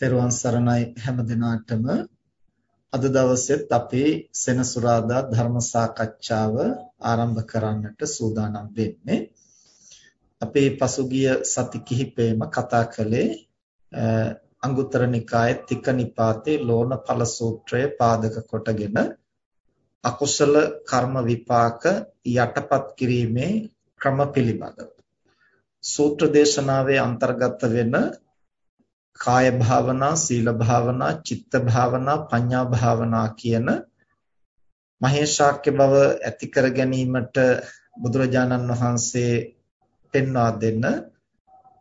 තෙරුවන් සරණයි හැම දිනාටම. අද දවසෙත් අපේ සෙනසුරාදා ධර්ම සාකච්ඡාව ආරම්භ කරන්නට සූදානම් වෙන්නේ. අපේ පසුගිය සති කිහිපෙම කතා කළේ අංගුත්තර නිකායේ තික නිපාතේ ලෝණඵල සූත්‍රය පාදක කොටගෙන අකුසල කර්ම විපාක යටපත් කිරීමේ ක්‍රම පිළිබඳව. සූත්‍ර දේශනාවේ අන්තර්ගත වෙන කාය භාවනා, සීල භාවනා, චිත්ත භාවනා, පඤ්ඤා භාවනා කියන මහේශාක්‍ය බව ඇති කර ගැනීමට බුදුරජාණන් වහන්සේ පෙන්වා දෙන්න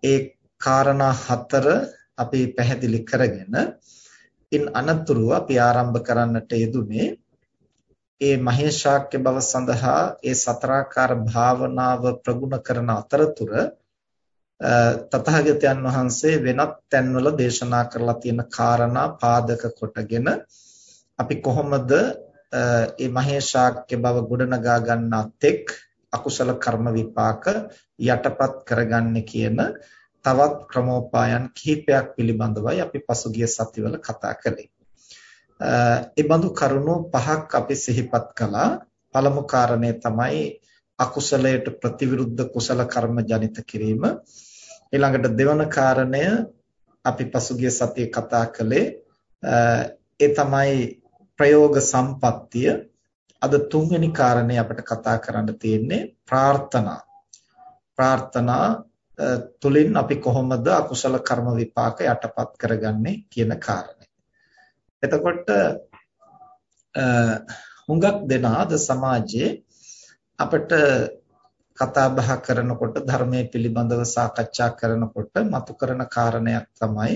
ඒ කාරණා හතර අපි පැහැදිලි කරගෙන ඉන් අනතුරුව අපි ආරම්භ කරන්නට යෙදුනේ ඒ මහේශාක්‍ය බව සඳහා ඒ සතරාකාර භාවනාව ප්‍රගුණ කරන අතරතුර තථාගතයන් වහන්සේ වෙනත් තැන්වල දේශනා කරලා තියෙන කාරණා පාදක කොටගෙන අපි කොහොමද මේ මහේශාක්‍ය බව ගොඩනගා ගන්නත් එක් අකුසල කර්ම විපාක යටපත් කරගන්නේ කියන තවත් ක්‍රමෝපායන් කිහිපයක් පිළිබඳවයි අපි පසුගිය සතිවල කතා කළේ. ඒ බඳු කරුණු පහක් අපි සිහිපත් කළා. පළමු කාරණය තමයි අකුසලයට ප්‍රතිවිරුද්ධ කුසල කර්ම ජනිත කිරීම ඊළඟට දෙවන කාරණය අපි පසුගිය සතියේ කතා කළේ ඒ තමයි ප්‍රයෝග සම්පත්තිය. අද තුන්වෙනි කාරණේ අපිට කතා කරන්න තියෙන්නේ ප්‍රාර්ථනා. ප්‍රාර්ථනා තුලින් අපි කොහොමද අකුසල කර්ම විපාක යටපත් කරගන්නේ කියන කාරණේ. එතකොට හුඟක් දෙනා අද සමාජයේ අපිට කතා බහ කරනකොට ධර්මයේ පිළිබඳව සාකච්ඡා කරනකොට මතු කරන කාරණයක් තමයි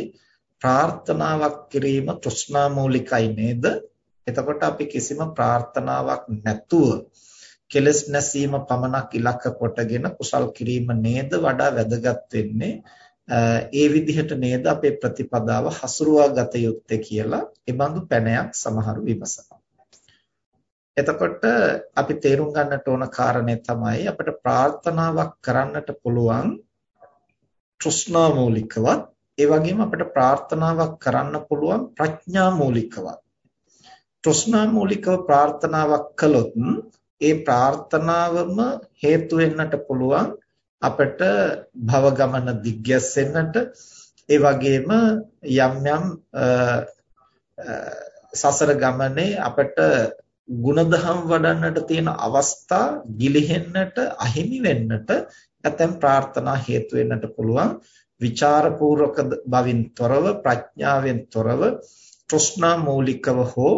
ප්‍රාර්ථනාවක් කිරීම තෘෂ්ණා මූලිකයි නේද? එතකොට අපි කිසිම ප්‍රාර්ථනාවක් නැතුව කෙලස් නැසීම පමණක් ඉලක්ක කොටගෙන කුසල් කිරීම නේද වඩා වැදගත් වෙන්නේ ඒ විදිහට නේද අපේ ප්‍රතිපදාව හසුරුවා ගත යුත්තේ කියලා ඒ බඳු පැනයක් සමහරු විමසනවා. එතකොට අපි තේරුම් ගන්නට ඕන කාරණේ තමයි අපිට ප්‍රාර්ථනාවක් කරන්නට පුළුවන් තෘෂ්ණා මූලිකවත් ඒ වගේම අපිට ප්‍රාර්ථනාවක් කරන්න පුළුවන් ප්‍රඥා මූලිකවත් තෘෂ්ණා මූලිකව ප්‍රාර්ථනාවක් කළොත් ඒ ප්‍රාර්ථනාවම හේතු වෙන්නට පුළුවන් අපිට භව ගමන දිග්ගැස්සෙන්නට ඒ වගේම යම් යම් සසර ගමනේ අපිට ಗುಣධම් වඩන්නට තියෙන අවස්ථා ගිලිහෙන්නට අහිමි වෙන්නට ඇතැම් ප්‍රාර්ථනා හේතු වෙන්නට පුළුවන්. විචාරපූර්වක බවින් තොරව ප්‍රඥාවෙන් තොරව තෘෂ්ණා මූලිකව හෝ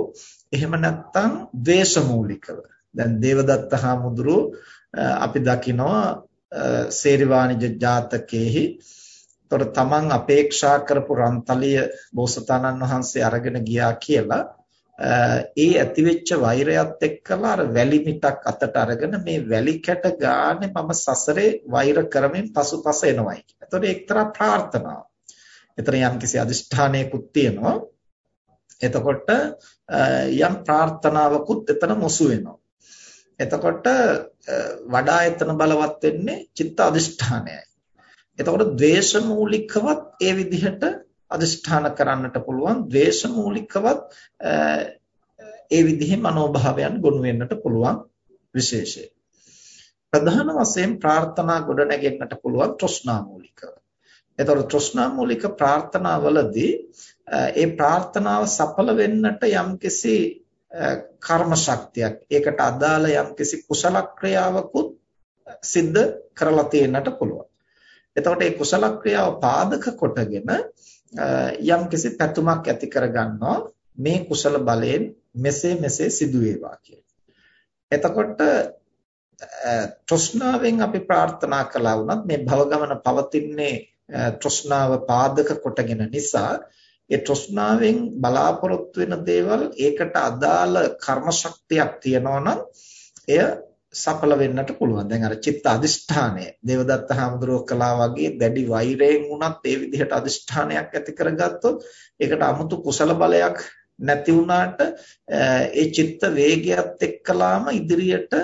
එහෙම නැත්නම් ද්වේෂ මූලිකව. දැන් දේවදත්ත හාමුදුරුව අපි දකිනවා සේරිවාණිජ ජාතකයේහි තොර තමන් අපේක්ෂා කරපු රන්තලිය බෝසතාණන් වහන්සේ අරගෙන ගියා කියලා. ඒ ඇතිවෙච්ච වෛරයත් එක්කලා අර වැලි මිටක් අතට අරගෙන මේ වැලි කැට ගානේ මම සසරේ වෛර කරමින් පසුපස එනවයි කියලා. එතකොට එක්තරා ප්‍රාර්ථනාවක්. එතන යම්කිසි අදිෂ්ඨානයකුත් තියෙනවා. එතකොට යම් ප්‍රාර්ථනාවකුත් එතන මොසු වෙනවා. එතකොට වඩා එතන බලවත් වෙන්නේ චිත්ත අදිෂ්ඨානයයි. එතකොට ද්වේෂ මූලිකවත් ඒ විදිහට අදිෂ්ඨාන කරන්නට පුළුවන් ද්වේෂ මූලිකවත් ඒ විදිහේ මනෝභාවයන් ගොනු වෙන්නට පුළුවන් විශේෂය. ප්‍රධාන වශයෙන් ප්‍රාර්ථනා ගොඩනගෙන්නට පුළුවන් තෘෂ්ණා මූලිකව. ඒතකොට තෘෂ්ණා මූලික ප්‍රාර්ථනාවලදී ඒ ප්‍රාර්ථනාව සඵල වෙන්නට යම්කිසි කර්ම ශක්තියක් ඒකට අදාළ යම්කිසි කුසල ක්‍රියාවකුත් සිද්ධ කරලා තියෙන්නට පුළුවන්. එතකොට මේ කුසල ක්‍රියාව පාදක කොටගෙන යම්කිසි පැතුමක් ඇති කරගන්නවා මේ කුසල බලයෙන් මෙසේ මෙසේ සිදු වේවා එතකොට තෘෂ්ණාවෙන් අපි ප්‍රාර්ථනා කළා වුණත් මේ භව ගමන පවතින්නේ තෘෂ්ණාව පාදක කොටගෙන නිසා ඒ තෘෂ්ණාවෙන් බලාපොරොත්තු වෙන දේවල් ඒකට අදාළ කර්ම ශක්තියක් තියෙනවා නම් එය සඵල වෙන්නට පුළුවන්. දැන් අර චිත්ත අදිෂ්ඨානය දේවදත්ත හාමුදුරුවෝ කළා වගේ දැඩි වෛරයෙන් වුණත් ඒ විදිහට අදිෂ්ඨානයක් ඇති කරගත්තොත් ඒකට 아무තු කුසල බලයක් නැති වුණාට ඒ චිත්ත වේගයත් එක්කලාම ඉදිරියට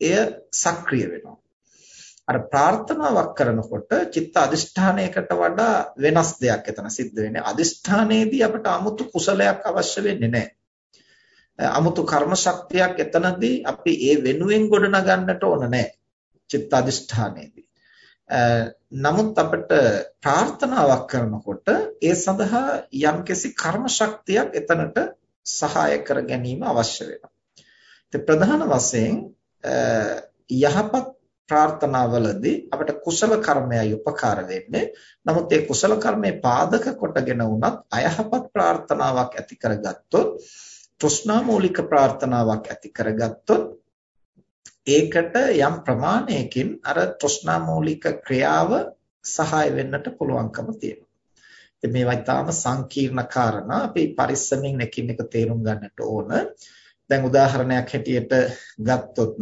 එය සක්‍රිය වෙනවා. අර ප්‍රාර්ථනාවක් කරනකොට චිත්ත අදිෂ්ඨානයකට වඩා වෙනස් දෙයක් එතන සිද්ධ වෙන්නේ. අදිෂ්ඨානයේදී අපට 아무තු කුසලයක් අවශ්‍ය වෙන්නේ නැහැ. 아무තු කර්ම ශක්තියක් එතනදී අපි ඒ වෙනුවෙන් ගොඩනගන්නට ඕන නැහැ. චිත්ත අදිෂ්ඨානයේදී. නමුත් අපිට ප්‍රාර්ථනාවක් කරනකොට ඒ සඳහා යම්කිසි කර්ම ශක්තියක් එතනට සහාය කර ගැනීම අවශ්‍ය වෙනවා. ඉතින් ප්‍රධාන වශයෙන් යහපත් ප්‍රාර්ථනාවලදී අපිට කුසල කර්මයයි උපකාර වෙන්නේ. නමුත් ඒ කුසල කර්මේ පාදක කොටගෙන වුණත් අයහපත් ප්‍රාර්ථනාවක් ඇති කරගත්තොත් තෘෂ්ණා මූලික ප්‍රාර්ථනාවක් ඇති කරගත්තොත් ඒකට යම් ප්‍රමාණයකින් අර තෘෂ්ණා මූලික ක්‍රියාව සහාය වෙන්නට පුළුවන්කම තියෙනවා. ඉතින් මේවා ඊටාම සංකීර්ණ කාරණා අපි පරිස්සමින් එකින් එක තේරුම් ගන්නට ඕන. දැන් උදාහරණයක් හැටියට ගත්තොත්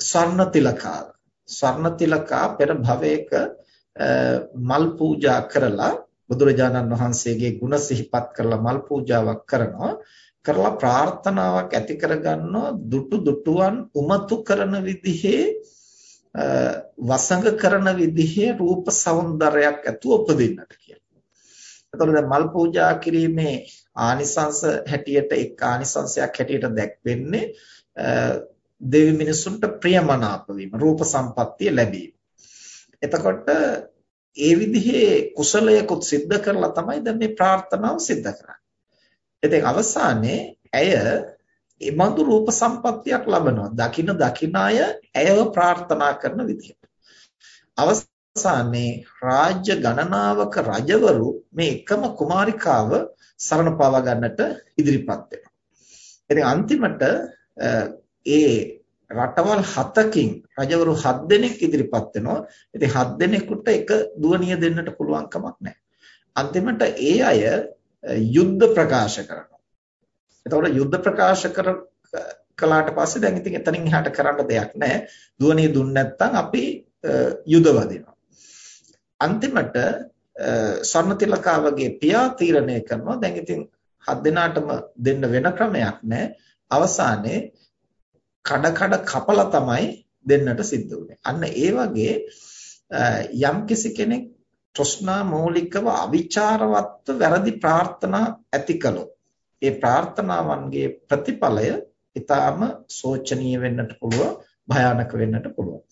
ස්වර්ණ තිලකාව ස්වර්ණ තිලකා පෙර භවයක මල් පූජා කරලා බුදුරජාණන් වහන්සේගේ ගුණ සිහිපත් කරලා මල් පූජාවක් කරනවා කරලා ප්‍රාර්ථනාවක් ඇති කරගන්නවා දුටු දුටුවන් උමතු කරන විදිහේ වසඟ කරන විදිහේ රූප సౌందර්යයක් ඇතුව උපදින්නට කියලා. එතකොට දැන් මල් පූජා කිරීමේ ආනිසංස හැටියට එක් ආනිසංසයක් හැටියට දැක්වෙන්නේ දෙවි මිනිසුන්ට ප්‍රියමනාප වීම රූප සම්පත්තිය ලැබීම. එතකොට ඒ විදිහේ කුසලයකුත් සිද්ධ කරලා තමයි දැන් මේ ප්‍රාර්ථනාව සිද්ධ කරන්නේ. ඉතින් අවසානයේ ඇය එබඳු රූප සම්පත්තියක් ලබනවා. දකින දකින අය ඇයව ප්‍රාර්ථනා කරන විදිහට. අවසානයේ රාජ්‍ය ගණනාවක රජවරු මේ එකම කුමාරිකාව සරණ පාවා ගන්නට ඉදිරිපත් වෙනවා. ඉතින් අන්තිමට ඒ රටවල් හතකින් රජවරු හත් දෙනෙක් ඉදිරිපත් වෙනවා. ඉතින් හත් දෙනෙකුට එක දුවනිය දෙන්නට පුළුවන් කමක් නැහැ. අන්තිමට ඒ අය යුද්ධ ප්‍රකාශ කරනවා. එතකොට යුද්ධ ප්‍රකාශ කර කළාට පස්සේ දැන් ඉතින් එතනින් එහාට කරන්න දෙයක් නැහැ. දුවනිය දුන්න නැත්නම් අපි යුද වදිනවා. අන්තිමට ස්වර්ණතිලකාවගේ පියා තීරණය කරනවා දැන් ඉතින් හත් දෙනාටම දෙන්න වෙන ක්‍රමයක් නැහැ. අවසානයේ කඩ කඩ කපලා තමයි දෙන්නට සිද්ධ වුනේ. අන්න ඒ වගේ යම් කිසි කෙනෙක් තෘෂ්ණා මූලිකව අවිචාරවත්ව වැරදි ප්‍රාර්ථනා ඇති කළොත් ඒ ප්‍රාර්ථනාවන්ගේ ප්‍රතිඵලය ඊටාම සෝචනීය වෙන්නට පුළුවන් භයානක වෙන්නට පුළුවන්.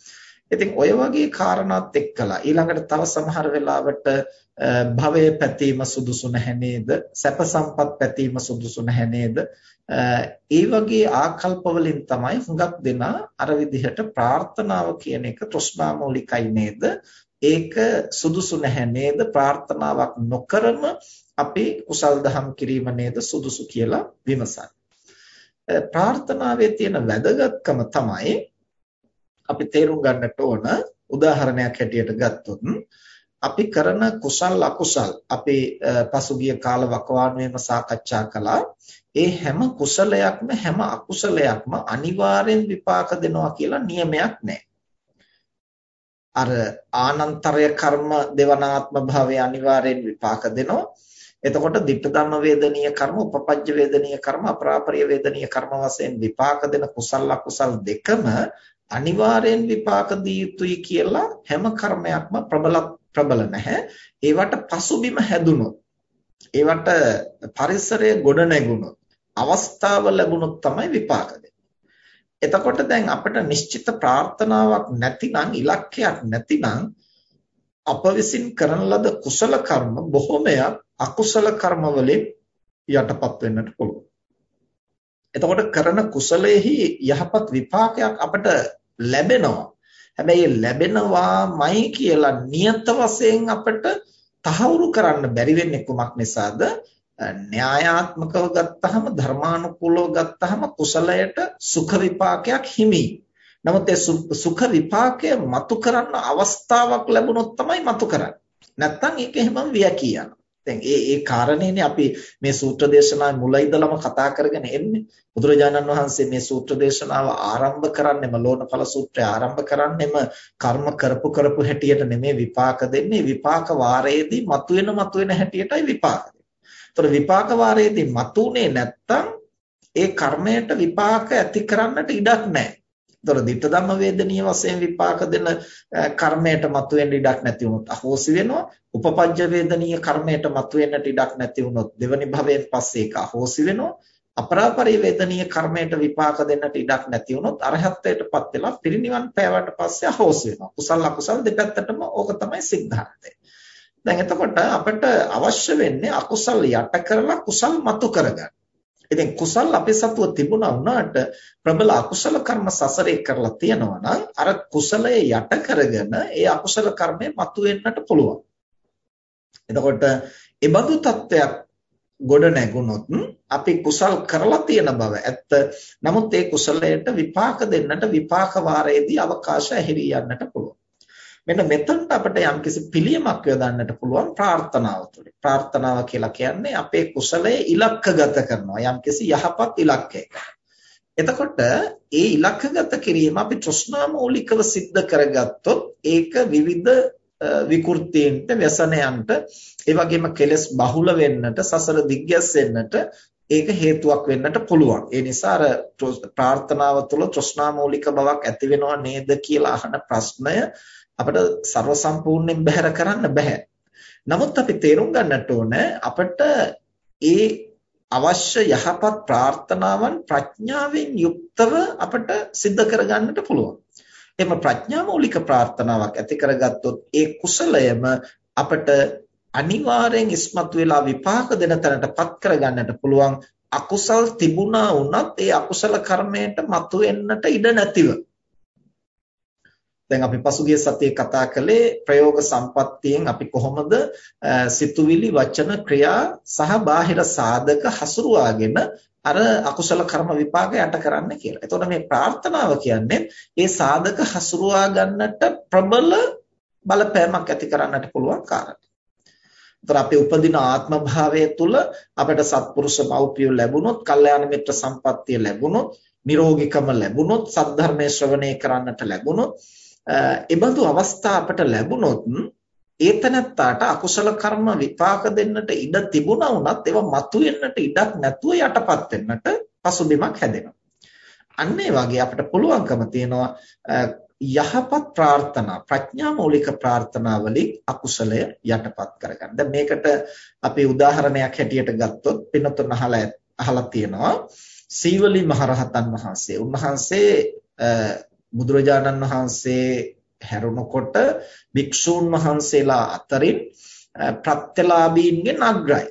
ඉතින් ඔය වගේ කාරණාත් එක්කලා ඊළඟට තව සමහර වෙලාවට භවයේ පැතීම සුදුසු නැහැ නේද? සැප සම්පත් පැතීම සුදුසු නැහැ නේද? ඒ වගේ ආකල්ප වලින් තමයි හුඟක් දෙනා අර විදිහට ප්‍රාර්ථනාව කියන එක තෘෂ්ණා මූලිකයි නේද? ඒක සුදුසු නැහැ නේද ප්‍රාර්ථනාවක් නොකරම අපි කුසල් දහම් කිරීම නේද සුදුසු කියලා විමසන්නේ ප්‍රාර්ථනාවේ තියෙන වැදගත්කම තමයි අපි තේරුම් ගන්නට ඕන උදාහරණයක් හැටියට ගත්තොත් අපි කරන කුසල් අකුසල් අපි පසුගිය කාල වකවානුවේම සාකච්ඡා කළා ඒ හැම කුසලයක්ම හැම අකුසලයක්ම අනිවාර්යෙන් විපාක දෙනවා කියලා නියමයක් නැහැ අර ආනන්තරය කර්ම දෙවනාත්ම භාවය අනිවාර්යෙන් විපාක දෙනවා. එතකොට ditta ධම්ම වේදනීය කර්ම, උපපජ්ජ වේදනීය කර්ම, අපරාපරිය වේදනීය කර්ම වශයෙන් විපාක දෙන කුසල අකුසල් දෙකම අනිවාර්යෙන් විපාක දී යුතුයි කියලා හැම කර්මයක්ම ප්‍රබල ප්‍රබල නැහැ. ඒවට පසුබිම හැදුනොත්, ඒවට පරිසරය ගොඩ නැගුණොත්, අවස්ථාව ලැබුණොත් තමයි විපාක එතකොට දැන් අපිට නිශ්චිත ප්‍රාර්ථනාවක් නැතිනම් ඉලක්කයක් නැතිනම් අප විසින් කරන ලද කුසල කර්ම බොහෝමයක් අකුසල කර්ම වලින් යටපත් වෙන්නට පුළුවන්. එතකොට කරන කුසලයේහි යහපත් විපාකයක් අපට ලැබෙනවා. හැබැයි ලැබෙනවාමයි කියලා නියත වශයෙන් අපට තහවුරු කරන්න බැරි වෙන්නේ කුමක් නිසාද? න්‍යායාත්මකව ගත්තහම ධර්මානුකූලව ගත්තහම කුසලයට සුඛ විපාකයක් හිමි. නමුත් ඒ සුඛ විපාකය මතු කරන්න අවස්ථාවක් ලැබුණොත් තමයි මතු කරන්නේ. නැත්තම් ඒක එහෙමම වියකී යනවා. දැන් ඒ ඒ කාරණේනේ අපි මේ සූත්‍ර දේශනාවේ මුල ඉඳලම කතා කරගෙන එන්නේ. බුදුරජාණන් වහන්සේ මේ සූත්‍ර දේශනාව ආරම්භ කරන්නෙම ලෝණඵල සූත්‍රය ආරම්භ කරන්නෙම කර්ම කරපු කරපු හැටියට නෙමෙයි විපාක දෙන්නේ. විපාක වාරයේදී මතුවෙන මතුවෙන හැටියටයි විපාක ඒතර විපාක වාරයේදී මතුනේ නැත්තම් ඒ කර්මයට විපාක ඇති කරන්නට ඉඩක් නැහැ. ඒතොර ditta ධම්ම වේදනීය වශයෙන් විපාක දෙන කර්මයට මතුවෙන්න ඉඩක් නැති වුණොත් අහෝසි වෙනවා. උපපජ්ජ වේදනීය කර්මයට මතුවෙන්නට ඉඩක් නැති වුණොත් දෙවනි භවයෙන් පස්සේ ඒක අහෝසි වෙනවා. අපරාපරි වේදනීය කර්මයට විපාක දෙන්නට ඉඩක් නැති වුණොත් අරහත්ත්වයටපත් වෙලා පිරිනිවන් පෑවට පස්සේ අහෝසි වෙනවා. කුසල අකුසල දෙපැත්තටම ඕක තමයි සිද්ධාර්ථය. දැන් එතකොට අපිට අවශ්‍ය වෙන්නේ අකුසල් යට කරලා කුසල් මතු කරගන්න. ඉතින් කුසල් අපේ සතුව තිබුණා වුණාට ප්‍රබල අකුසල කර්ම සසරේ කරලා තියෙනවා නම් අර කුසලයේ යට කරගෙන ඒ අකුසල කර්මය මතුවෙන්නට පුළුවන්. එතකොට ඒබඳු තත්වයක් ගොඩ නැගුණොත් අපි කුසල් කරලා තියෙන බව ඇත්ත. නමුත් ඒ කුසලයට විපාක දෙන්නට විපාක වාරයේදී අවකාශ ඇහිරී යන්නට පුළුවන්. මෙන්න මෙතනට අපිට යම්කිසි පිළියමක් යොදන්නට පුළුවන් ප්‍රාර්ථනාව තුළින්. ප්‍රාර්ථනාව කියලා කියන්නේ අපේ කුසලය ඉලක්කගත කරනවා යම්කිසි යහපත් ඉලක්කයකට. එතකොට ඒ ඉලක්කගත කිරීම අපි තෘෂ්ණා මූලිකව સિદ્ધ කරගත්තොත් ඒක විවිධ විකෘතියන්ට ව්‍යසනයන්ට ඒ වගේම කෙලෙස් බහුල වෙන්නට සසර දිග්ගැස්සෙන්නට ඒක හේතුවක් වෙන්නට පුළුවන්. ඒ නිසා අර ප්‍රාර්ථනාව තුළ තෘෂ්ණා මූලික බවක් ඇති වෙනව නේද කියලා අහන ප්‍රශ්නය අපිට ਸਰව සම්පූර්ණයෙන් බැහැර කරන්න බෑ. නමුත් අපි තේරුම් ගන්නට ඕන අපිට ඒ අවශ්‍ය යහපත් ප්‍රාර්ථනාවන් ප්‍රඥාවෙන් යුක්තව අපිට සිද්ධ කරගන්නට පුළුවන්. එම ප්‍රඥා මූලික ප්‍රාර්ථනාවක් ඇති කරගත්තොත් ඒ කුසලයම අපිට අනිවාර්යෙන් ඉස්මතු වෙලා විපාක දෙන තැනටපත් කරගන්නට පුළුවන් අකුසල් තිබුණා වුණත් ඒ අකුසල කර්මයට මතුවෙන්නට ඉඩ නැතිව දැන් අපි පසුගිය සතියේ කතා කළේ ප්‍රයෝග සම්පත්තියෙන් අපි කොහොමද සිතුවිලි වචන ක්‍රියා සහ බාහිර සාධක හසුරුවාගෙන අර අකුසල කර්ම විපාක යට කරන්න කියලා. එතකොට මේ ප්‍රාර්ථනාව කියන්නේ ඒ සාධක හසුරුවා ගන්නට ප්‍රබල බලපෑමක් ඇති කරන්නට පුළුවන් කාරණා. ඒතර අපේ උපදින ආත්ම භාවය තුළ අපිට සත්පුරුෂ මෞපිය ලැබුණොත්, කල්යාණ මිත්‍ර සම්පත්තිය ලැබුණොත්, නිරෝගීකම ලැබුණොත්, සද්ධර්මයේ ශ්‍රවණය කරන්නට ලැබුණොත්, එබඳු අවස්ථා අපට ලැබුණොත් ඒතනත්තාට අකුසල කර්ම විපාක දෙන්නට ඉඩ තිබුණා වුණත් ඒවා මතුවෙන්නට ඉඩක් නැතුව යටපත් වෙන්නට පසුබිමක් හැදෙනවා. අන්න ඒ වගේ අපිට පුළුවන්කම තියෙනවා යහපත් ප්‍රාර්ථනා ප්‍රඥා මූලික ප්‍රාර්ථනා වලින් අකුසලය යටපත් කරගන්න. දැන් මේකට අපි උදාහරණයක් හැටියට ගත්තොත් පින්නතුන් අහලා අහලා තියෙනවා සීවලි මහරහතන් වහන්සේ. උන්වහන්සේ බුදුරජාණන් වහන්සේ හැරුණකොට භික්ෂූන් වහන්සේලා අතරින් ප්‍රත්‍යලාභීන්ගෙන් අග්‍රයි.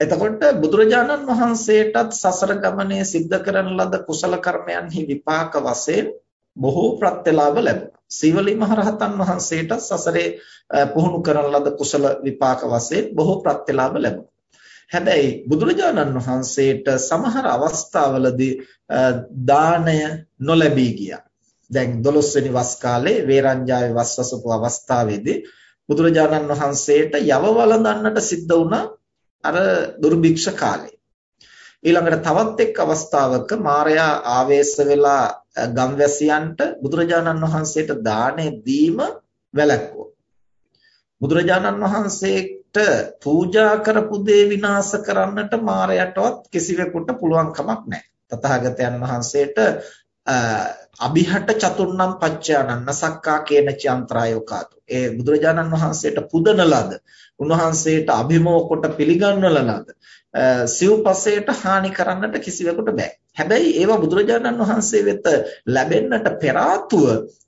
එතකොට බුදුරජාණන් වහන්සේටත් සසර ගමනේ සිද්ධ කරන ලද කුසල කර්මයන්හි විපාක වශයෙන් බොහෝ ප්‍රත්‍යලාභ ලැබුණා. සීවලි මහරහතන් වහන්සේට සසරේ පුහුණු කරන ලද කුසල විපාක වශයෙන් බොහෝ ප්‍රත්‍යලාභ ලැබුණා. හැබැයි බුදුරජාණන් වහන්සේට සමහර අවස්ථාවලදී දාණය නොලැබී ගියා. දැන් 12 වෙනි වස් කාලේ වේරංජාවේ වස්වසපු අවස්ථාවේදී බුදුරජාණන් වහන්සේට යව වළඳන්නට සිද්ධ වුණා අර දුර්භික්ෂ කාලේ. ඊළඟට තවත් එක් අවස්ථාවක මාරයා ආවේශ වෙලා ගම්වැසියන්ට බුදුරජාණන් වහන්සේට දාණය දීම වැළැක්වුවා. බුදුරජාණන් වහන්සේට පූජා කරපු දේ විනාශ කරන්නට මාරයටවත් කිසිවෙකුට පුළුවන් කමක් නැහැ. තථාගතයන් වහන්සේට අභිහට චතුර්ණම් පච්චානන්න සක්කා කේන චන්ත්‍රායෝකාතු. ඒ බුදුරජාණන් වහන්සේට පුදන ලද උන්වහන්සේට අභිමෝ කොට පිළිගන්වල ලද සිව්පසයට හානි කරන්නට කිසිවෙකුට බෑ. හැබැයි ඒවා බුදුරජාණන් වහන්සේ වෙත ලැබෙන්නට පෙර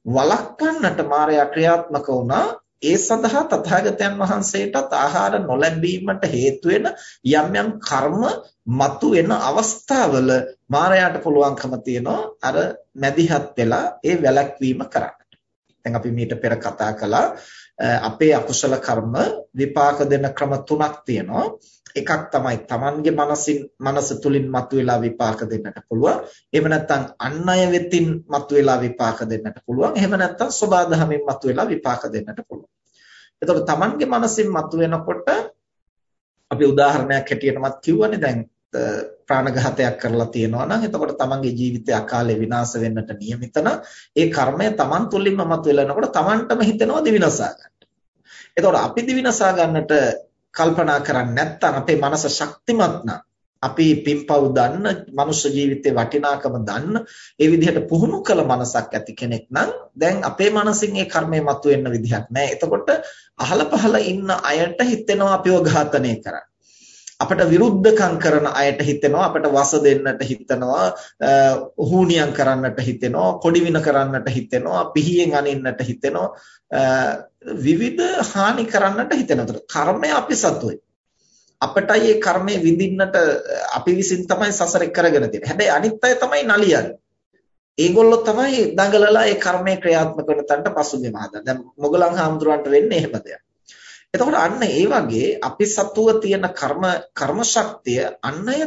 වළක්වන්නට මායя ක්‍රියාත්මක වුණා ඒ සඳහා තථාගතයන් වහන්සේටත් ආහාර නොලැබීමට හේතු වෙන යම් යම් කර්ම මතු වෙන අවස්ථාවල මාරයාට පුළුවන්කම තියෙනවා අර මැදිහත් වෙලා ඒ වැළැක්වීම කරන්නට. දැන් අපි මීට පෙර කතා කළා අපේ අකුසල කර්ම විපාක දෙන ක්‍රම තුනක් තියෙනවා. එකක් තමයි Tamanගේ මනසින් මනස තුලින් මතුවලා විපාක දෙන්නට පුළුවන්. එහෙම නැත්නම් අන් අය වෙතින් මතුවලා විපාක දෙන්නට පුළුවන්. එහෙම නැත්නම් සබාධමෙන් මතුවලා විපාක දෙන්නට පුළුවන්. එතකොට Tamanගේ මනසින් මතුවෙනකොට අපි උදාහරණයක් හැටියටමත් කිව්වනේ දැන් ප්‍රාණඝාතයක් කරලා තියෙනවා නම් එතකොට තමන්ගේ ජීවිතය අකාලේ විනාශ වෙන්නට නියමිත ඒ කර්මය තමන් තුළින්ම මතුවෙලනකොට තමන්ටම හිතෙනවා දිවිනසා ගන්න. එතකොට අපි දිවිනසා ගන්නට කල්පනා කරන්නේ නැත්නම් අපේ මනස ශක්තිමත් නම් අපි පින්පව් දන්න, මනුෂ්‍ය ජීවිතේ වටිනාකම දන්න, ඒ විදිහට පුහුණු කළ මනසක් ඇති කෙනෙක් නම් දැන් අපේ මනසින් ඒ කර්මය මතුවෙන්න විදිහක් නැහැ. එතකොට අහල පහල ඉන්න අයට හිතෙනවා අපිව ඝාතනය කරන්න. අපට විරුද්ධකම් කරන අයට හිතෙනවා අපට වස දෙන්නට හිතෙනවා හුනියම් කරන්නට හිතෙනවා කොඩිවින කරන්නට හිතෙනවා පිහියෙන් අනින්නට හිතෙනවා විවිධ හානි කරන්නට හිතෙනවා. කර්මය අපි සතුයි. අපටයි මේ කර්මය විඳින්නට අපි විසින් තමයි සසර කරගෙන තියෙන්නේ. හැබැයි අනිත් අය තමයි නලියන්නේ. ඒගොල්ලෝ තමයි දඟලලා ඒ කර්මය ක්‍රියාත්මක කරන තැනට පසුබිම හදන්නේ. දැන් මොගලන් හාමුදුරන්ට වෙන්නේ එහෙම දෙයක්. එතකොට අන්න ඒ වගේ අපි සතුව තියෙන කර්ම කර්ම ශක්තිය අන්නය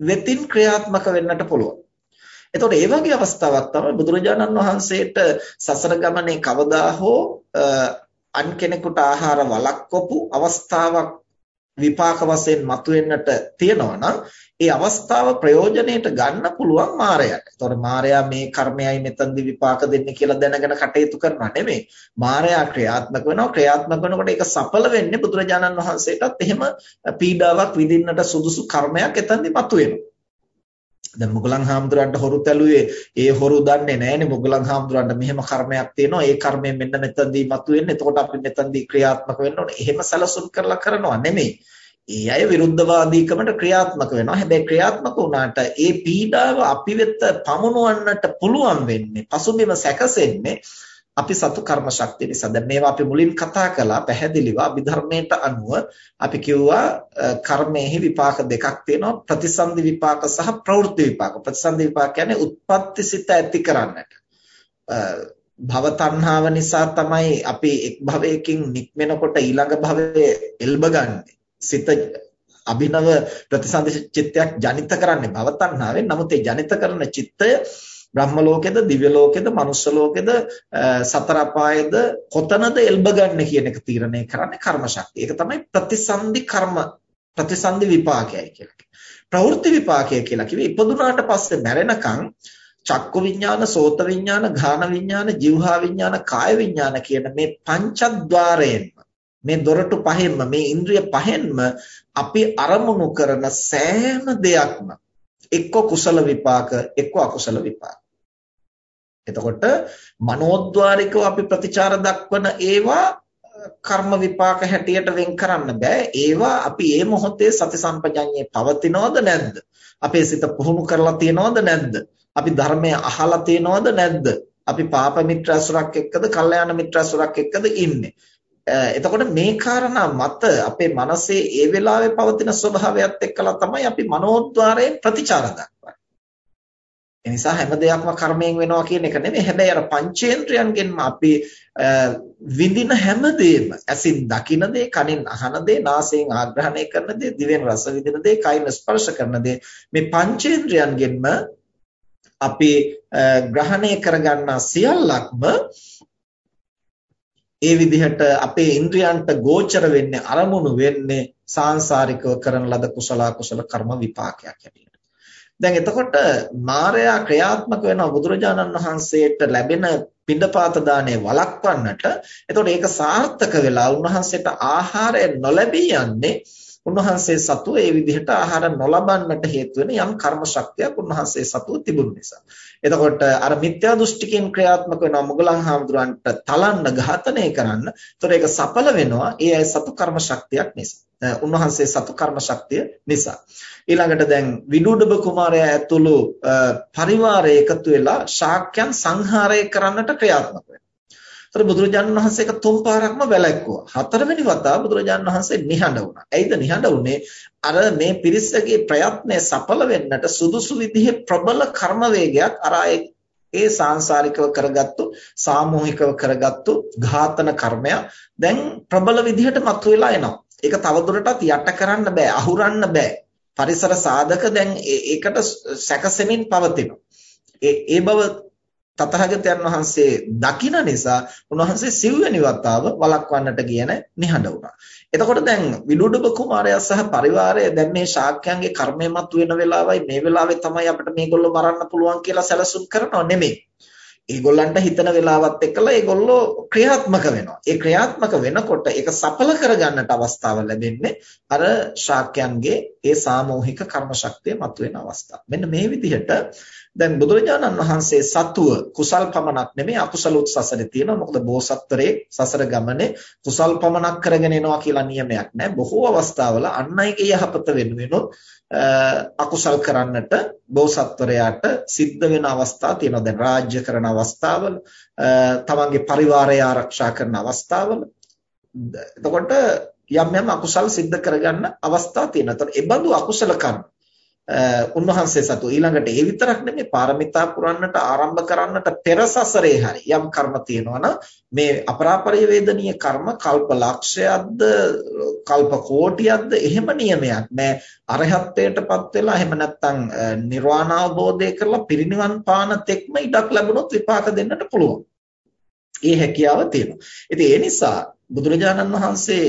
වෙතින් ක්‍රියාත්මක වෙන්නට පුළුවන්. එතකොට ඒ වගේ අවස්ථාවක් තමයි බුදුරජාණන් වහන්සේට සසර ගමනේ කවදා හෝ අන් කෙනෙකුට ආහාර වළක්වපු අවස්ථාවක් විපාක වශයෙන් මතුවෙන්නට තියෙනවා නම් ඒ අවස්ථාව ප්‍රයෝජනෙට ගන්න පුළුවන් මායයට. ඒතකොට මායя මේ කර්මයයි මෙතනදි විපාක දෙන්නේ කියලා දැනගෙන කටයුතු කරනවා නෙමෙයි. මායя ක්‍රියාත්මක වෙනවා. ක්‍රියාත්මක වෙනකොට ඒක සඵල වෙන්නේ බුදුරජාණන් වහන්සේටත් එහෙම පීඩාවක් විඳින්නට සුදුසු කර්මයක් එතනදි මතුවෙනවා. දැන් මුගලන් හාමුදුරන්ට හොරු තැළුවේ ඒ හොරු දන්නේ නැහැනේ. මුගලන් හාමුදුරන්ට මෙහෙම කර්මයක් තියෙනවා. ඒ කර්මයෙන් මෙන්න මෙතනදී මතුවෙන්නේ. එතකොට අපි මෙතනදී ක්‍රියාත්මක වෙන්න ඕනේ. එහෙම සැලසුම් කරලා කරනවා නෙමෙයි. ඒ අය විරුද්ධවාදීකමට ක්‍රියාත්මක වෙනවා. හැබැයි ක්‍රියාත්මක වුණාට ඒ පීඩාව අපි වෙත පමුණවන්නට පුළුවන් වෙන්නේ පසුබිම සැකසෙන්නේ අපි සතු කර්ම ශක්තිය නිසා. දැන් මේවා අපි මුලින් කතා කළා පැහැදිලිව අභිධර්මයට අනුව. අපි කිව්වා කර්මයේ විපාක දෙකක් තියෙනවා. ප්‍රතිසන්දි විපාක සහ ප්‍රවෘත්ති විපාක. ප්‍රතිසන්දි විපාක කියන්නේ උත්පත්ති සිත ඇති කරන්නට. භව තණ්හාව නිසා තමයි අපි එක් භවයකින් නික්මෙනකොට ඊළඟ භවයේ එල්බගන්නේ සිත අභිනව ප්‍රතිසන්දි චිත්තයක් ජනිත කරන්නේ භව තණ්හාවෙන්. නමුත් ඒ ජනිත කරන චිත්තය බ්‍රහ්ම ලෝකෙද දිව්‍ය ලෝකෙද මනුස්ස ලෝකෙද සතර අපායේද කොතනද එල්බගන්නේ කියන එක තීරණය කරන්නේ කර්ම ශක්තිය. ඒක තමයි ප්‍රතිසන්දි කර්ම ප්‍රතිසන්දි විපාකයයි කියලා. ප්‍රවෘත්ති විපාකය කියලා කිව්වේ ඉපදුනාට පස්සේ මැරෙනකන් චක්කු විඥාන, සෝත විඥාන, ගාන විඥාන, જીවහා විඥාන, කාය විඥාන කියන මේ පංචද්වාරයෙන්ම මේ දොරටු පහෙන්ම මේ ඉන්ද්‍රිය පහෙන්ම අපි අරමුණු කරන සෑම දෙයක්ම එක්ක කුසල විපාක එක්ක අකුසල විපාක. එතකොට මනෝද්වාරිකව අපි ප්‍රතිචාර දක්වන ඒවා කර්ම විපාක හැටියට වෙන් කරන්න බෑ. ඒවා අපි මේ මොහොතේ සති සම්පජඤ්ඤේ පවතිනවද නැද්ද? අපේ සිත පුහුණු කරලා තියනවද නැද්ද? අපි ධර්මය අහලා තියනවද නැද්ද? අපි පාප මිත්‍ර අසුරක් එක්කද, කල්යාණ මිත්‍ර අසුරක් එක්කද ඉන්නේ? එතකොට මේ කාරණා මත අපේ මනසේ ඒ වෙලාවේ පවතින ස්වභාවයත් එක්කලා තමයි අපි මනෝද්වාරයෙන් ප්‍රතිචාර දක්වන්නේ. ඒ නිසා හැම දෙයක්ම කර්මයෙන් වෙනවා කියන එක නෙමෙයි. හැබැයි අර පංචේන්ද්‍රයන්ගෙන්ම අපි විඳින හැම දෙයක්ම ඇසින් දකින දේ, කනින් අහන දේ, නාසයෙන් ආග්‍රහණය කරන දේ, දිවෙන් රස විඳින දේ, කයින් ස්පර්ශ කරන දේ මේ පංචේන්ද්‍රයන්ගෙන්ම අපි ග්‍රහණය කරගන්නා සියල්ලක්ම ඒ විදිහට අපේ ඉන්ද්‍රියන්ට ගෝචර වෙන්නේ අරමුණු වෙන්නේ සාංශාරිකව කරන ලද කුසල කුසල කර්ම විපාකයක් හැටියට. දැන් එතකොට මායя ක්‍රියාත්මක වෙන බුදුරජාණන් වහන්සේට ලැබෙන පින්ඩපාත දාණය වළක්වන්නට එතකොට ඒක සාර්ථක වෙලා උන්වහන්සේට ආහාරය නොලැබී යන්නේ උන්වහන්සේ සතුව ඒ විදිහට ආහාර නොලබන්නට හේතු වෙන යම් කර්ම ශක්තියක් උන්වහන්සේ සතුව තිබුණු නිසා. එතකොට අර මිත්‍යා දෘෂ්ටිකෙන් ක්‍රියාත්මක වෙන මුගලන් හාමුදුරන්ට තලන්න ඝාතනය කරන්න. ඒතර ඒක සඵල වෙනවා ඒ අය සතු කර්ම ශක්තියක් නිසා. උන්වහන්සේ සතු කර්ම ශක්තිය නිසා. ඊළඟට දැන් විදුඩබ කුමාරයා ඇතුළු පරිවාරය එකතු වෙලා ශාක්‍යයන් සංහාරය කරන්නට ක්‍රියාත්මක වෙනවා. ඒතර බුදුරජාණන් වහන්සේ එක තුන් පාරක්ම වැළැක්වුවා. හතරවෙනි වතාව බුදුරජාණන් වහන්සේ නිහඬ වුණා. ඇයිද නිහඬ වුනේ? අර මේ පිරිසගේ ප්‍රයත්නය සඵල වෙන්නට සුදුසු විදිහේ ප්‍රබල කර්ම වේගයක් අර ඒ සාංශාරිකව කරගත්තු සාමූහිකව කරගත්තු ඝාතන කර්මය දැන් ප්‍රබල විදිහට මතුවලා එනවා. ඒක තවදුරටත් යට කරන්න බෑ, අහුරන්න බෑ. පරිසර සාධක දැන් ඒකට සැකසෙමින් පවතිනවා. ඒ බව තථාගතයන් වහන්සේ දකින නිසා උන්වහන්සේ සිව්වෙනි වතාව වළක්වන්නට කියන නිහඬ වුණා. එතකොට දැන් විදුඩබ කුමාරයා සහ පරිවාරය දැන් මේ ශාක්‍යයන්ගේ කර්මයමත් වෙන වෙලාවයි මේ වෙලාවේ තමයි අපිට මේගොල්ලෝ මරන්න පුළුවන් කියලා සැලසුම් කරනව නෙමෙයි. ඒගොල්ලන්ට හිතන වෙලාවත් එක්කලා ඒගොල්ලෝ ක්‍රියාත්මක වෙනවා. ඒ ක්‍රියාත්මක වෙනකොට ඒක සඵල කරගන්නට අවස්ථාව ලැබෙන්නේ අර ශාක්‍යයන්ගේ ඒ සාමූහික කර්ම ශක්තිය මතුවෙන අවස්ථා. මෙන්න මේ විදිහට දැන් බුදුරජාණන් වහන්සේ සතුව කුසල් පමණක් නෙමෙයි අකුසල උත්සසරේ තියෙනවා. මොකද බෝසත්තරේ සසර ගමනේ කුසල් පමණක් කරගෙන එනවා කියලා නියමයක් නැහැ. බොහෝ අවස්ථාවල අන් අයගේ යහපත වෙනුවෙන් අකුසල් කරන්නට බෝසත්වරයාට සිද්ධ වෙන අවස්ථා තියෙනවා. දැන් රාජ්‍ය කරන අවස්ථාවල, තමන්ගේ පරිවාරය ආරක්ෂා කරන අවස්ථාවල එතකොට යම් යම් අකුසල් සිද්ධ කරගන්න අවස්ථා තියෙනවා. එතකොට ඒ බඳු අකුසල කර්ම උන්වහන්සේ සතු ඊළඟට ඒ විතරක් නෙමෙයි පාරමිතා පුරන්නට ආරම්භ කරන්නට පෙර සසරේ හරි යම් කර්ම තියෙනවා මේ අපරාපරිය වේදනීය කර්ම කල්ප ලක්ෂයක්ද කල්ප කෝටියක්ද එහෙම නියමයක් නෑ අරහත්ත්වයටපත් වෙලා එහෙම නැත්නම් නිර්වාණ අවබෝධය කරලා පිරිනිවන් පාන තෙක්ම ඉඩක් ලැබුණොත් විපාක දෙන්නට පුළුවන්. ඒ හැකියාව තියෙනවා. ඉතින් ඒ නිසා බුදුරජාණන් වහන්සේ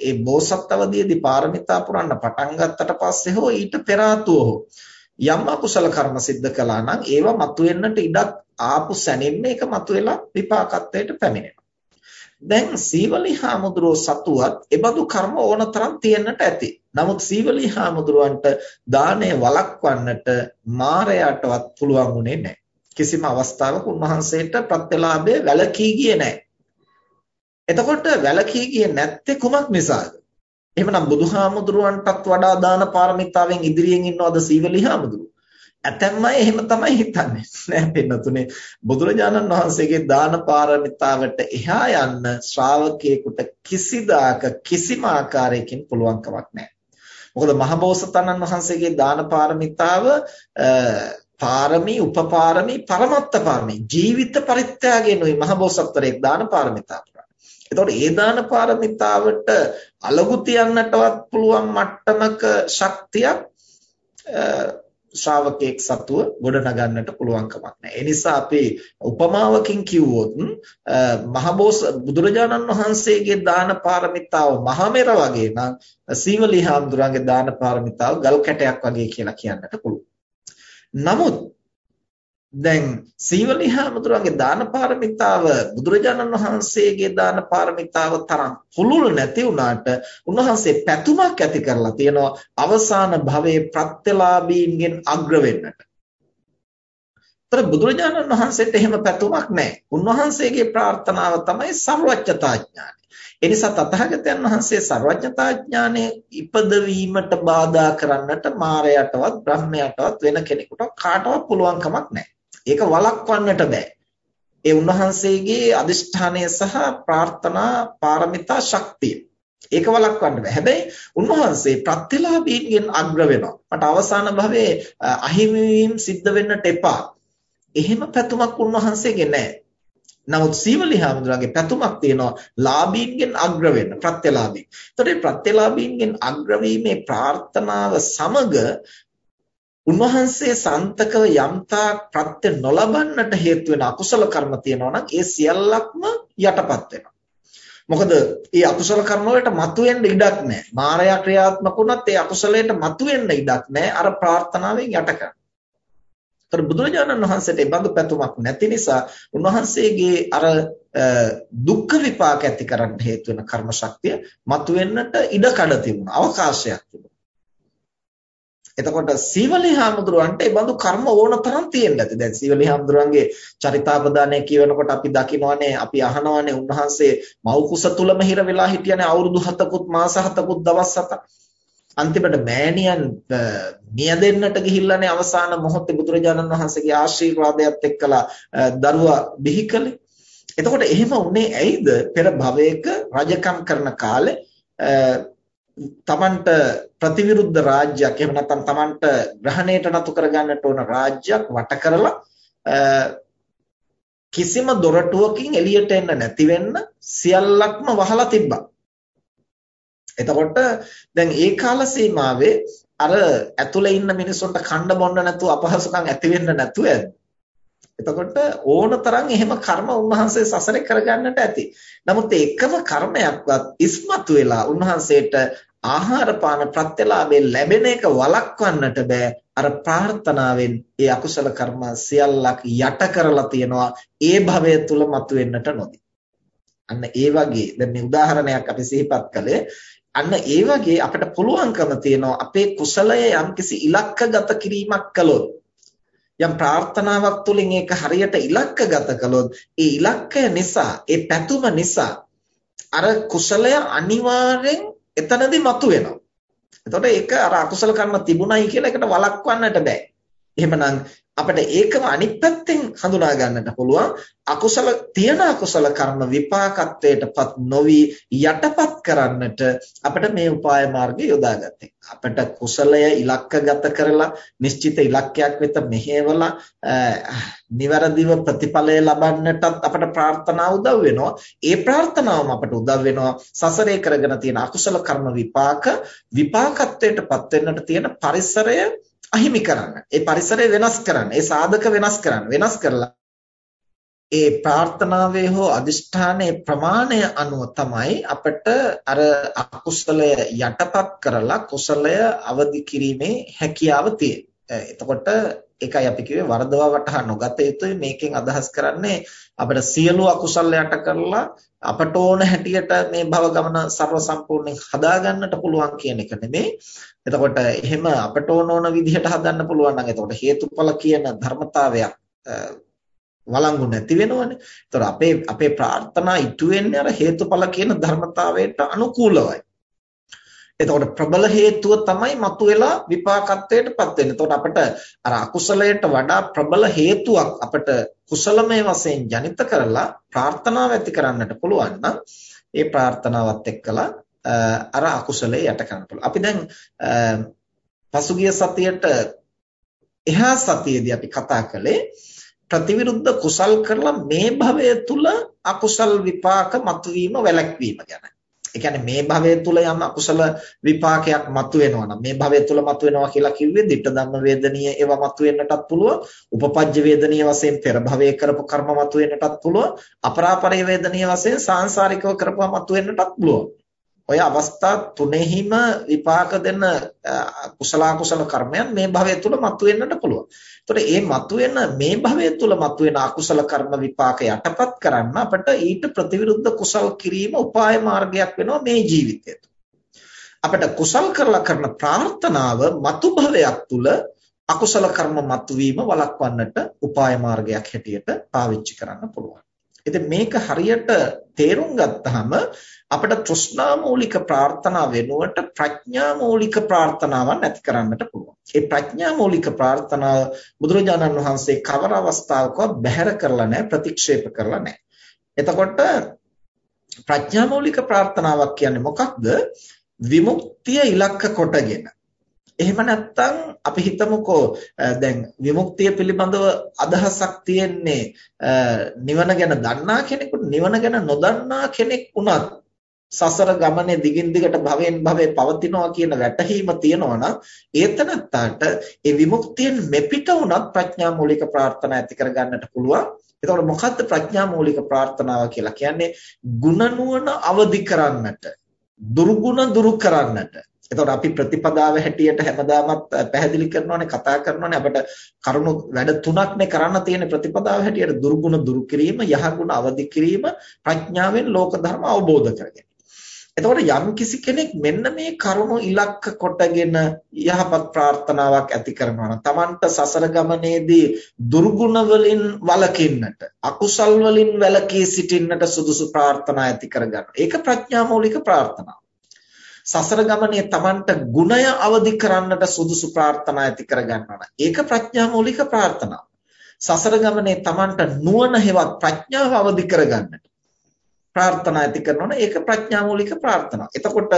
ඒ බෝසත් අවදීදී පාරමිතා පුරන්න පටන් ගත්තට පස්සේ හෝ ඊට පෙර යම් අකුසල කර්ම සිද්ධ කළා නම් ඒවා මතුවෙන්නට ඉඩක් ආපු සැනින්ම ඒක මතුවෙලා විපාකත්වයට පැමිණෙනවා. දැන් සීවලි හාමුදුරුව සතුවත් එබඳු කර්ම ඕනතරම් තියෙන්නට ඇති. නමුත් සීවලි හාමුදුරුවන්ට දාණය වළක්වන්නට මාරයාටවත් පුළුවන් උනේ නැහැ. කිසිම අවස්ථාවක උන්වහන්සේට ප්‍රත්‍යලාභය වැළකී ගියේ නැහැ. එතකොට වැළකී ගියේ නැත්තේ කුමක් නිසාද? එහෙමනම් බුදුහාමුදුරුවන්ටත් වඩා දාන පාරමිතාවෙන් ඉදිරියෙන් ඉන්නවද සීවලි හාමුදුරුවෝ? ඇතැම් අය එහෙම තමයි හිතන්නේ. නෑ පින්නතුනේ බුදුරජාණන් වහන්සේගේ දාන පාරමිතාවට එහා යන්න ශ්‍රාවකයෙකුට කිසිදාක කිසිම ආකාරයකින් පුළුවන් කමක් නෑ. මොකද මහබෝසතාණන් වහන්සේගේ දාන පාරමිතාව පාරමී උපපාරමී පරමත්ත පාරමී ජීවිත පරිත්‍යාගයෙන්ුයි මහබෝසත්වරයෙක් දාන පාරමිතාව එතකොට ඒ දාන පාරමිතාවට අලගු තියන්නටවත් පුළුවන් මට්ටමක ශක්තියක් ශ්‍රාවකෙක් සතුව ගොඩනගන්නට පුළුවන් කමක් නැහැ. ඒ නිසා අපි උපමාවකින් කිව්වොත් මහබෝස බුදුරජාණන් වහන්සේගේ දාන පාරමිතාව මහමෙර වගේ නම් සීවලී හාමුදුරන්ගේ දාන පාරමිතාව ගල් කැටයක් වගේ කියලා කියන්නට පුළුවන්. නමුත් දැන් සීවලි හාමුදුරන්ගේ දාන පාරමිතාව බුදුරජාණන් වහන්සේගේ දාන පාරමිතාව තරම් පුළුල් නැති වුණාට උන්වහන්සේ පැතුමක් ඇති කරලා තියෙනවා අවසාන භවයේ ප්‍රත්‍යලාභීන්ගෙන් අග්‍ර වෙන්නට. ତර බුදුරජාණන් වහන්සේට එහෙම පැතුමක් නැහැ. උන්වහන්සේගේ ප්‍රාර්ථනාව තමයි සර්වඥතා ඥානය. ඒ නිසා තථාගතයන් වහන්සේ සර්වඥතා ඥානය ඉපදවීමට බාධා කරන්නට මායයටවත් බ්‍රහ්මයටවත් වෙන කෙනෙකුට කාටවත් පුළුවන් කමක් නැහැ. ඒක වළක්වන්නට බෑ. ඒ උන්වහන්සේගේ අදිෂ්ඨානය සහ ප්‍රාර්ථනා පාරමිතා ශක්තිය. ඒක වළක්වන්න බෑ. හැබැයි උන්වහන්සේ ප්‍රත්‍යලාභීන්ගෙන් අග්‍ර වෙනවා. මට අවසාන භවයේ අහිමි වීම සිද්ධ වෙන්නට එපා. එහෙම පැතුමක් උන්වහන්සේගේ නැහැ. නමුත් සීවලි හාමුදුරන්ගේ පැතුමක් තියෙනවා ලාභීන්ගෙන් අග්‍ර වෙන්න ප්‍රත්‍යලාභී. ඒතකොට මේ ප්‍රත්‍යලාභීන්ගෙන් අග්‍රවීමේ ප්‍රාර්ථනාව සමග උන්වහන්සේ සන්තකව යම්තා ප්‍රත්‍ය නොලබන්නට හේතු වෙන අකුසල කර්ම තියෙනවා නම් ඒ සියල්ලක්ම යටපත් වෙනවා. මොකද මේ අකුසල කර්ම වලට මතුවෙන්න ඉඩක් නැහැ. මායя ක්‍රියාත්මක වුණත් ඒ අකුසලයට මතුවෙන්න ඉඩක් නැහැ. අර ප්‍රාර්ථනාවෙන් යට කරනවා. ඒතර බුදුරජාණන් වහන්සේට ඒ බඳු පැතුමක් නැති නිසා උන්වහන්සේගේ අර දුක්ඛ විපාක ඇති කරන්න හේතු වෙන කර්ම ශක්තිය මතුවෙන්නට ඉඩ කඩ තිබුණා. අවකාශයක් තිබුණා. එතකොට සීවලී හාමුදුරුවන්ට ඒ බඳු කර්ම ඕන තරම් තියෙන්න ඇති. දැන් සීවලී හාමුදුරුවන්ගේ චරිතාපදානය කියවනකොට අපි දකිනවානේ අපි අහනවානේ උන්වහන්සේ මව් කුස තුලම හිර වෙලා හිටියනේ අවුරුදු 7කුත් මාස 7කුත් දවස් 7ක්. අන්තිමට මෑණියන් මියදෙන්නට ගිහිල්ලානේ අවසාන මොහොතේ බුදුරජාණන් වහන්සේගේ ආශිර්වාදයත් එක්කලා දරුවා බිහි කළේ. එතකොට එහෙම උනේ ඇයිද? පෙර භවයක රජකම් කරන කාලේ තමන්ට ප්‍රතිවිරුද්ධ රාජ්‍යයක් එහෙම නැත්නම් තමන්ට ග්‍රහණයට නතු කරගන්නට ඕන රාජ්‍යයක් වට කරලා කිසිම දොරටුවකින් එළියට එන්න නැති වෙන්න සියල්ලක්ම වහලා තිබ්බා. එතකොට දැන් ඒ කාල සීමාවේ අර ඇතුලේ ඉන්න මිනිස්සුන්ට කන්න බොන්න නැතුව අපහසුකම් ඇති වෙන්න නැතුව එතකොට ඕනතරම් එහෙම කර්ම උන්වහන්සේ සසරේ කරගන්නට ඇති. නමුත් එකම කර්මයක්වත් ඉස්මතු වෙලා උන්වහන්සේට ආහාර පාන ප්‍රත්‍යලාභයෙන් ලැබෙන එක වළක්වන්නට බෑ. අර ප්‍රාර්ථනාවෙන් ඒ අකුසල කර්ම සියල්ලක් යට කරලා තියනවා ඒ භවය තුල මතුවෙන්නට නොදී. අන්න ඒ වගේ දැන් මේ උදාහරණයක් අපි සිහිපත් කළේ අන්න ඒ වගේ අපිට පුළුවන්කම තියෙනවා අපේ කුසලය යම්කිසි ඉලක්කගත කිරීමක් කළොත් යම් ප්‍රාර්ථනාවක් තුළින් ඒක හරියට ඉලක්කගත කළොත් ඒ ඉලක්කය නිසා ඒ පැතුම නිසා අර කුසලය අනිවාර්යෙන් එතනදී මතුවෙනවා. එතකොට ඒක අර අකුසල කර්ම තිබුණයි කියලා ඒකට වළක්වන්නට බෑ. එහෙමනම් අපිට ඒකම අනිත් පැත්තෙන් හඳුනා ගන්නට පුළුවන්. අකුසල තියෙන අකුසල කර්ම විපාකත්වයටපත් නොවි යටපත් කරන්නට අපිට මේ උපාය මාර්ගය යොදාගත්තේ. අපිට කුසලය ඉලක්කගත කරලා නිශ්චිත ඉලක්කයක් වෙත මෙහෙवला නිවැරදිව ප්‍රතිඵලය ලබන්නටත් අපිට ප්‍රාර්ථනා උදව් වෙනවා. ඒ ප්‍රාර්ථනාවම අපිට උදව් වෙනවා සසරේ කරගෙන තියෙන අකුසල කර්ම විපාක විපාකත්වයටපත් වෙන්නට තියෙන පරිසරය අහිමි කරන්න. ඒ පරිසරය වෙනස් කරන්න. ඒ සාධක වෙනස් කරන්න. වෙනස් කරලා ඒ ප්‍රාර්ථනාවේ හෝ අදිෂ්ඨානයේ ප්‍රමාණය අනුව තමයි අපිට අර අකුසලය යටපත් කරලා කුසලය අවදි කිරීමේ හැකියාව තියෙන්නේ. එතකොට ඒකයි අපි කිව්වේ වරදවා වටහා නොගත යුතුයි මේකෙන් අදහස් කරන්නේ අපිට සියලු අකුසල් යට කරලා අපට ඕන හැටියට මේ භව ගමන ਸਰව සම්පූර්ණයෙන් හදාගන්නට පුළුවන් කියන එක නෙමෙයි. එතකොට එහෙම අපට ඕන ඕන විදිහට හදන්න පුළුවන් නම් එතකොට හේතුඵල කියන ධර්මතාවයක් වළංගු නැති වෙනවනේ. එතකොට අපේ අපේ ප්‍රාර්ථනා ඉටු වෙන්නේ අර හේතුඵල කියන ධර්මතාවයට අනුකූලවයි. එතකොට ප්‍රබල හේතුව තමයි මතුවෙලා විපාකත්වයටපත් වෙන්නේ. එතකොට අපිට අර අකුසලයට වඩා ප්‍රබල හේතුවක් අපිට කුසලමය වශයෙන් ජනිත කරලා ප්‍රාර්ථනාව ඇති කරන්නට පුළුවන් නම් ඒ ප්‍රාර්ථනාවත් එක්කලා අර අකුසලයේ යට කරන්න පුළුවන්. අපි දැන් පසුගිය සතියේට එහා සතියේදී අපි කතා කළේ ප්‍රතිවිරුද්ධ කුසල් කරලා මේ භවය තුල අකුසල් විපාක මතුවීම වැළැක්වීම ගැන. ඒ කියන්නේ මේ භවය තුල යම් අකුසල විපාකයක් මතුවෙනවා නම් මේ භවය තුල මතුවෙනවා කියලා කිව්වේ ditta ධම්ම වේදනීය ඒවා මතුවෙන්නටත් පුළුවන් උපපජ්ජ වේදනීය වශයෙන් පෙර භවයේ කරපු කර්ම මතුවෙන්නටත් පුළුවන් අපරාපරේ වේදනීය වශයෙන් සාංශාරිකව කරපුවා මතුවෙන්නටත් පුළුවන්. ඔය අවස්ථා තුනෙහිම විපාක දෙන කුසල කුසල කර්මයන් මේ භවය තුල මතුවෙන්නට පුළුවන්. ඒතකොට මේ මතුවෙන මේ භවය තුල මතුවෙන අකුසල කර්ම විපාක යටපත් කරන්න අපිට ඊට ප්‍රතිවිරුද්ධ කුසල් කිරීම උපාය මාර්ගයක් වෙනවා මේ ජීවිතය අපිට කුසල් කරලා කරන ප්‍රාර්ථනාව මතු භවයක් තුල අකුසල කර්ම මතුවීම වළක්වන්නට උපාය මාර්ගයක් හැටියට පාවිච්චි කරන්න පුළුවන්. ඉතින් මේක හරියට තේරුම් ගත්තාම අපිට තෘෂ්ණා මූලික ප්‍රාර්ථනා වෙනුවට ප්‍රඥා මූලික ප්‍රාර්ථනාවන් ඇති කරන්නට පුළුවන්. ඒ ප්‍රඥා මූලික ප්‍රාර්ථනාව බුදුරජාණන් වහන්සේ කවර අවස්ථාවකවත් බැහැර කරලා නැහැ ප්‍රතික්ෂේප කරලා නැහැ. එතකොට ප්‍රඥා මූලික ප්‍රාර්ථනාවක් කියන්නේ මොකක්ද? විමුක්තිය ඉලක්ක කොටගෙන එහෙම නැත්නම් අපි හිතමුකෝ දැන් විමුක්තිය පිළිබඳව අදහසක් තියෙන්නේ නිවන ගැන දන්නා කෙනෙකුට නිවන ගැන නොදන්නා කෙනෙක් වුණත් සසර ගමනේ දිගින් දිගට භවෙන් භවේ පවතිනවා කියන වැටහීම තියෙනවා නම් ඒතනත්තාට ඒ විමුක්තියෙන් මෙපිට වුණත් ප්‍රඥා මූලික ප්‍රාර්ථනා ඇති කරගන්නට පුළුවන්. එතකොට මොකද්ද ප්‍රඥා මූලික ප්‍රාර්ථනාව කියලා කියන්නේ? ಗುಣ නුවණ අවදි කරන්නට, දුර්ගුණ දුරු කරන්නට. එතකොට අපි ප්‍රතිපදාව හැටියට හැමදාමත් පැහැදිලි කරනවානේ කතා කරනවානේ අපිට කරුණු වැඩ තුනක්නේ කරන්න තියෙන ප්‍රතිපදාව හැටියට දුර්ගුණ දුරු කිරීම, යහගුණ අවදි කිරීම, ප්‍රඥාවෙන් ලෝක ධර්ම අවබෝධ කරගැනීම. එතකොට යම් කිසි කෙනෙක් මෙන්න මේ කරුණු ඉලක්ක කොටගෙන යහපත් ප්‍රාර්ථනාවක් ඇති කරනවා නම් Tamanට සසර ගමනේදී දුර්ගුණ වලින් වළකින්නට අකුසල් වලින් වැළකී සිටින්නට සුදුසු ප්‍රාර්ථනා ඇති කරගන්න. ඒක ප්‍රඥා මූලික ප්‍රාර්ථනාව. සසර ගමනේ Tamanට ගුණය අවදි කරන්නට සුදුසු ප්‍රාර්ථනා ඇති කරගන්නවා. ඒක ප්‍රඥා මූලික ප්‍රාර්ථනාව. සසර ගමනේ Tamanට නුවණ හෙවත් ප්‍රඥාව අවදි කරගන්නට ප්‍රාර්ථනා ඇති කරනවනේ ඒක ප්‍රඥා මූලික ප්‍රාර්ථනා. එතකොට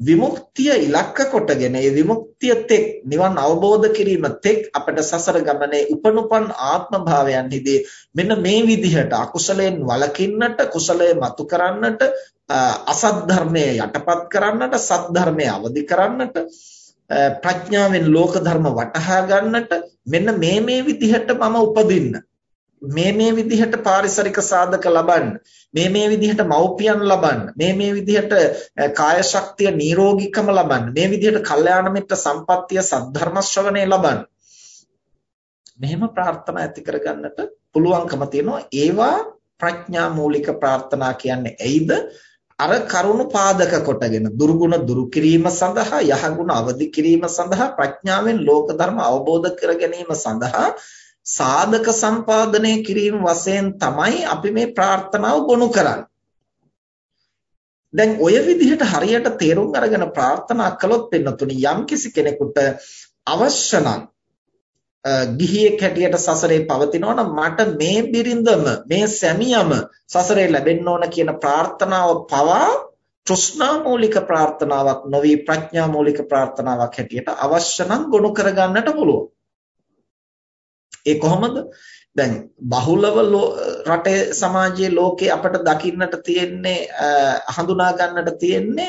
විමුක්තිය ඉලක්ක කොටගෙන ඒ විමුක්තිය තෙක් නිවන් අවබෝධ කිරීම තෙක් අපට සසර ගමනේ උපනුපන් ආත්ම භාවයන්හිදී මෙන්න මේ විදිහට අකුසලයෙන් වළකින්නට කුසලය මතු කරන්නට අසත් ධර්මයේ යටපත් කරන්නට සත් ධර්මයේ අවදි කරන්නට ප්‍රඥාවෙන් ලෝක ධර්ම වටහා ගන්නට මෙන්න මේ මේ විදිහට මම උපදින්න මේ මේ විදිහට පාරිසරික සාධක ලබන්න මේ මේ විදිහට මව්පියන් ලබන්න මේ මේ විදිහට කාය ශක්තිය නිරෝගීකම ලබන්න මේ විදිහට කල්යාණ මිත්‍ර සම්පත්තිය සද්ධර්ම ශ්‍රවණය ලබන්න. මෙහෙම ප්‍රාර්ථනා ඇති කරගන්නට පුළුවන්කම තියෙනවා. ඒවා ප්‍රඥා මූලික ප්‍රාර්ථනා කියන්නේ ඇයිද? අර කරුණු පාදක කොටගෙන දුර්ගුණ දුරු කිරීම සඳහා යහගුණ අවදි කිරීම සඳහා ප්‍රඥාවෙන් ලෝක ධර්ම අවබෝධ කර ගැනීම සඳහා සාධක සම්පාදනය කිරීම වශයෙන් තමයි අපි මේ ප්‍රාර්ථනාව ගොනු කරන්නේ. දැන් ඔය විදිහට හරියට තේරුම් අරගෙන ප්‍රාර්ථනා කළොත් වෙනතුනි යම් කිසි කෙනෙකුට අවශ්‍ය නම් ගිහියෙක් හැටියට සසරේ පවතිනවා නම් මට මේ බිරිඳම මේ සැමියම සසරේ ලැබෙන්න ඕන කියන ප්‍රාර්ථනාව පවා තෘෂ්ණා මූලික ප්‍රාර්ථනාවක් නොවි ප්‍රඥා මූලික ප්‍රාර්ථනාවක් හැටියට අවශ්‍ය නම් ගොනු කරගන්නට පුළුවන්. ඒ කොහොමද? දැන් බහුලව රටේ සමාජයේ ලෝකේ අපට දකින්නට තියෙන්නේ හඳුනා ගන්නට තියෙන්නේ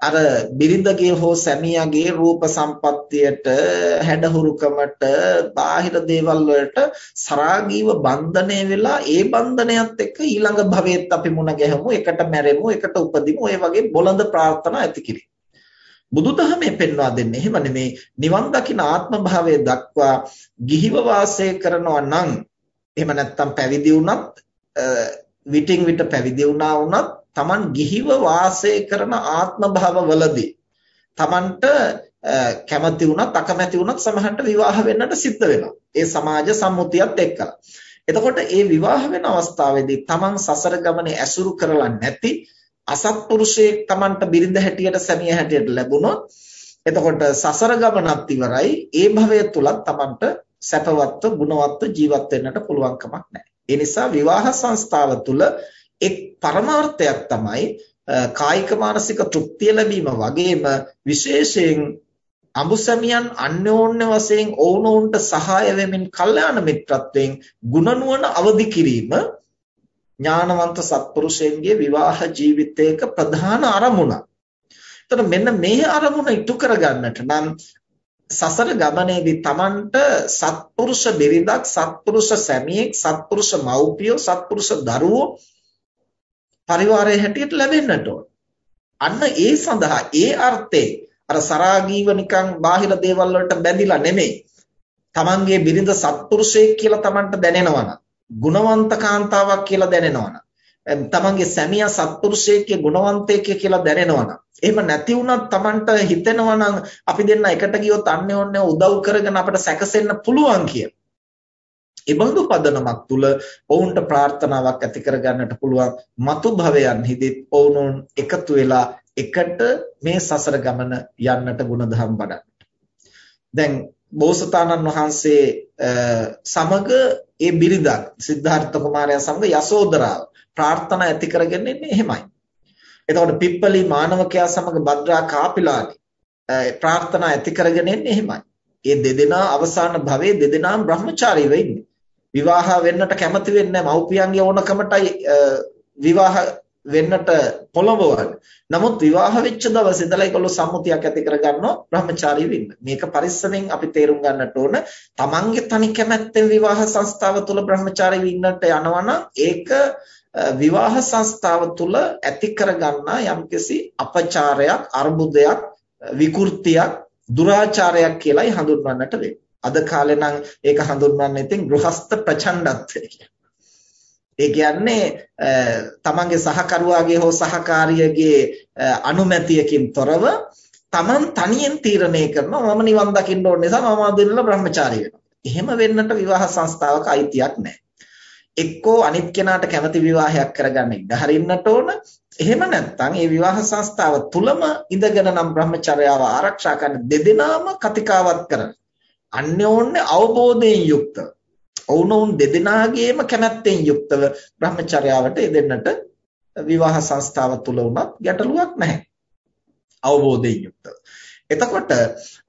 අර බිරිඳගේ හෝ සැමියාගේ රූප සම්පත්තියට හැඩහුරුකමට බාහිර දේවල් වලට සරාගීව බන්ධනය වෙලා ඒ බන්ධනයත් එක්ක ඊළඟ භවයේත් අපි මුණ ගැහෙමු එකට මැරෙමු එකට උපදිමු ඔය වගේ බොළඳ ප්‍රාර්ථනා ඇති කිරීම බුදුදහමේ පෙන්වා දෙන්නේ එහෙම නෙමේ නිවන් දකින ආත්ම භාවයේ දක්වා ගිහිව වාසය කරනවා නම් එහෙම නැත්නම් පැවිදි වුණත් විටින් විට පැවිදි වුණා වුණත් Taman ගිහිව වාසය කරන ආත්ම භාවවලදී Tamanට කැමති වුණත් අකමැති වුණත් සමහරට විවාහ වෙන්නට සිද්ධ වෙනවා. ඒ සමාජ සම්මුතියත් එක්කලා. එතකොට ඒ විවාහ වෙන අවස්ථාවේදී Taman සසර ගමනේ ඇසුරු කරලා නැති අසත්පුරුෂයෙක් Tamanට බිරිඳ හැටියට සැමිය හැටියට ලැබුණොත් එතකොට සසර ගමනත් ඉවරයි ඒ භවය තුලත් Tamanට සැපවත්ව ගුණවත්ව ජීවත් වෙන්නට පුළුවන් කමක් නැහැ. ඒ නිසා විවාහ සංස්ථාව තුළ එක් පරමාර්ථයක් තමයි කායික මානසික තෘප්තිය ලැබීම වගේම විශේෂයෙන් අඹුසැමියන් අන්‍යෝන්‍ය වශයෙන් ඔවුනොවුන්ට සහාය වෙමින් කල්යාණ මිත්‍රත්වයෙන් ගුණනුවණ අවදි කිරීම ඥානවන්ත සත්පුරුෂයන්ගේ විවාහ ජීවිතයක ප්‍රධාන අරමුණක්. එතකොට මෙන්න මේ අරමුණ ඉටු කරගන්නට නම් සසර ගමනේදී Tamanට සත්පුරුෂ බිරිඳක් සත්පුරුෂ සැමියෙක් සත්පුරුෂ මව්පියෝ සත්පුරුෂ දරුවෝ පරිවාරයේ හැටියට ලැබෙන්නට ඕන. අන්න ඒ සඳහා ඒ අර්ථේ අර සරාගීව නිකන් බාහිර දේවල් වලට බැඳිලා නෙමෙයි. Tamanගේ බිරිඳ සත්පුරුෂයෙක් කියලා Tamanට දැනෙනවනම්, ගුණවන්ත කාන්තාවක් කියලා දැනෙනවනම්, තමන්ගේ සැමියා සත්පුරුෂයෙක්ගේ ගුණවන්තයෙක් කියලා දැනෙනවනම් එහෙම නැති වුණත් Tamanට හිතෙනවා නම් අපි දෙන්න එකට ගියොත් අන්‍යෝන්‍ය උදව් කරගෙන අපිට සැකසෙන්න පුළුවන් කියලා. ඒබඳු පදනමක් තුල ඔවුන්ට ප්‍රාර්ථනාවක් ඇති කරගන්නට පුළුවන් මතු භවයන්හිදීත් ඔවුන් එකතු වෙලා එකට මේ සසර ගමන යන්නට ಗುಣධම් වඩන්නට. දැන් බෝසතාණන් වහන්සේ සමග ඒ බිරිඳක් සිද්ධාර්ථ කුමාරයා සමග යසෝදරාව ප්‍රාර්ථනා ඇති කරගෙන ඉන්නේ එහෙමයි. එතකොට පිප්පලි මානවකයා සමග භද්‍රා කාපිලානි ප්‍රාර්ථනා ඇති කරගෙන එන්නේ එහෙමයි. ඒ දෙදෙනා අවසාන භවයේ දෙදෙනාම බ්‍රහ්මචාරීව ඉන්නේ. විවාහ වෙන්නට කැමති වෙන්නේ මව්පියන්ගේ ඕනකමටයි විවාහ වෙන්නට පොළඹවන්නේ. නමුත් විවාහ වෙච්ච දවසේ ඉඳලා ඒගොල්ලෝ සම්මුතියක් ඇති කරගන්නවා බ්‍රහ්මචාරීව ඉන්න. මේක පරිස්සමෙන් අපි තේරුම් ගන්නට ඕන. තමන්ගේ තනි කැමැත්තෙන් විවාහ සංස්ථාව තුළ බ්‍රහ්මචාරීව ඉන්නට යනවා ඒක විවාහ සංස්ථාව තුළ ඇති කරගන්නා යම්කිසි අපචාරයක් අර්බුදයක් විකෘතියක් දුරාචාරයක් කියලායි හඳුන්වන්නට වෙන්නේ. අද කාලේ නම් ඒක හඳුන්වන්නේ ඉතින් ගෘහස්ත ප්‍රචණ්ඩත්වය කියලා. ඒ කියන්නේ තමන්ගේ සහකරුවාගේ හෝ සහකාරියගේ අනුමැතියකින් තොරව තමන් තනියෙන් තීරණය කරනවා මම නිවන් දකින්න ඕන නිසා මම අදිනලා බ්‍රහ්මචාරී වෙනවා. එහෙම වෙන්නට විවාහ සංස්ථාවක අයිතියක් නැහැ. එක්කෝ අනිත් කෙනාට කැමති විවාහයක් කරගන්න ඉඩ හරින්නට ඕන. එහෙම නැත්නම් ඒ විවාහ සංස්ථාව තුලම ඉඳගෙන නම් බ්‍රහ්මචර්යාව ආරක්ෂා කරන දෙදෙනාම කතිකාවත් කරන. අන්‍යෝන්‍ය අවබෝධයෙන් යුක්තව. ඔවුනොවුන් දෙදෙනාගේම කැමැත්තෙන් යුක්තව බ්‍රහ්මචර්යාවට යෙදෙන්නට විවාහ සංස්ථාව තුල උනත් ගැටලුවක් නැහැ. අවබෝධයෙන් යුක්තව. එතකොට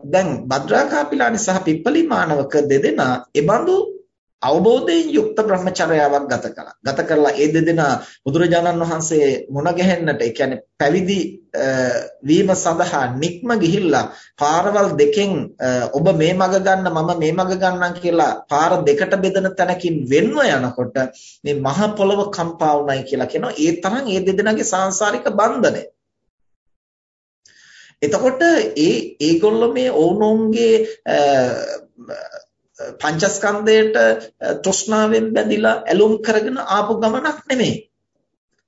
දැන් භද්‍රාකාපිලානි සහ පිප්පලි මානවක දෙදෙනා එබඳු අවබෝධයෙන් යුක්ත බ්‍රහ්මචර්යාවක් ගත කළා. ගත කරලා ඒ දෙදෙනා බුදුරජාණන් වහන්සේ මුණ ගැහෙන්නට, ඒ කියන්නේ පැවිදි වීම සඳහා නික්ම ගිහිල්ලා පාරවල් දෙකෙන් ඔබ මේ මඟ ගන්න මම මේ මඟ ගන්නම් කියලා පාර දෙකට බෙදෙන තැනකින් වෙන්ව යනකොට මේ මහ පොළව කම්පා වුණයි කියලා කියනවා. ඒ තරම් ඒ දෙදෙනාගේ සාංශාරික බන්ධනය. එතකොට ඒ ඒගොල්ලෝ මේ ඕනෝන්ගේ පංචස්කන්ධයට තෘෂ්ණාවෙන් බැඳිලා ඇලුම් කරගෙන ආපු ගමනක් නෙමෙයි.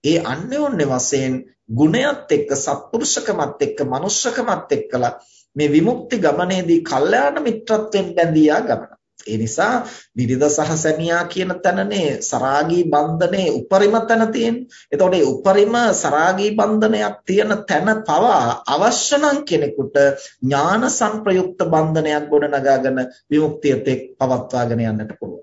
ඒ අන්‍යෝන්‍ය වශයෙන් ගුණයත් එක්ක සත්පුරුෂකමත් එක්ක මනුෂ්‍යකමත් එක්කලා මේ විමුක්ති ගමනේදී කල්යාණ මිත්‍රත්වෙන් බැඳියා ගමන. ඒ නිසා විරිද සහ සැමියා කියන තැනනේ සරාගී බන්ධනේ උපරිම තැන තියෙන්නේ. එතකොට මේ උපරිම සරාගී බන්ධනයක් තියෙන තැන පවා අවශ්‍ය නම් කෙනෙකුට ඥාන සංප්‍රයුක්ත බන්ධනයක් ගොඩනගාගෙන විමුක්තියට පවත්වාගෙන යන්නට පුළුවන්.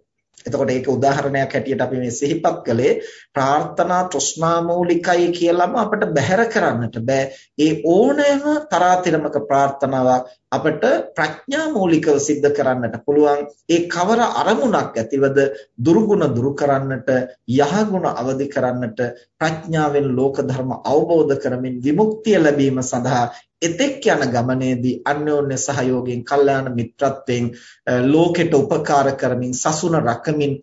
එතකොට ඒක උදාහරණයක් හැටියට අපි මේ සිහිපත් කළේ ප්‍රාර්ථනා තෘෂ්ණා මූලිකයි කියලාම අපිට බැහැර කරන්නට බෑ. ඒ ඕනෑම තරාතිරමක ප්‍රාර්ථනාවක් අපිට ප්‍රඥා මූලිකව સિદ્ધ කරන්නට පුළුවන්. ඒ කවර අරමුණක් ඇතිවද දුරුගුණ දුරු කරන්නට, යහගුණ අවදි කරන්නට, ප්‍රඥාවෙන් ලෝක ධර්ම අවබෝධ කරමින් විමුක්තිය ලැබීම සඳහා එතෙක් යන ගමනේදී අන්‍යෝන්‍ය සහයෝගයෙන් කල්යාණ මිත්‍රත්වයෙන් ලෝකෙට උපකාර කරමින් සසුන රකමින්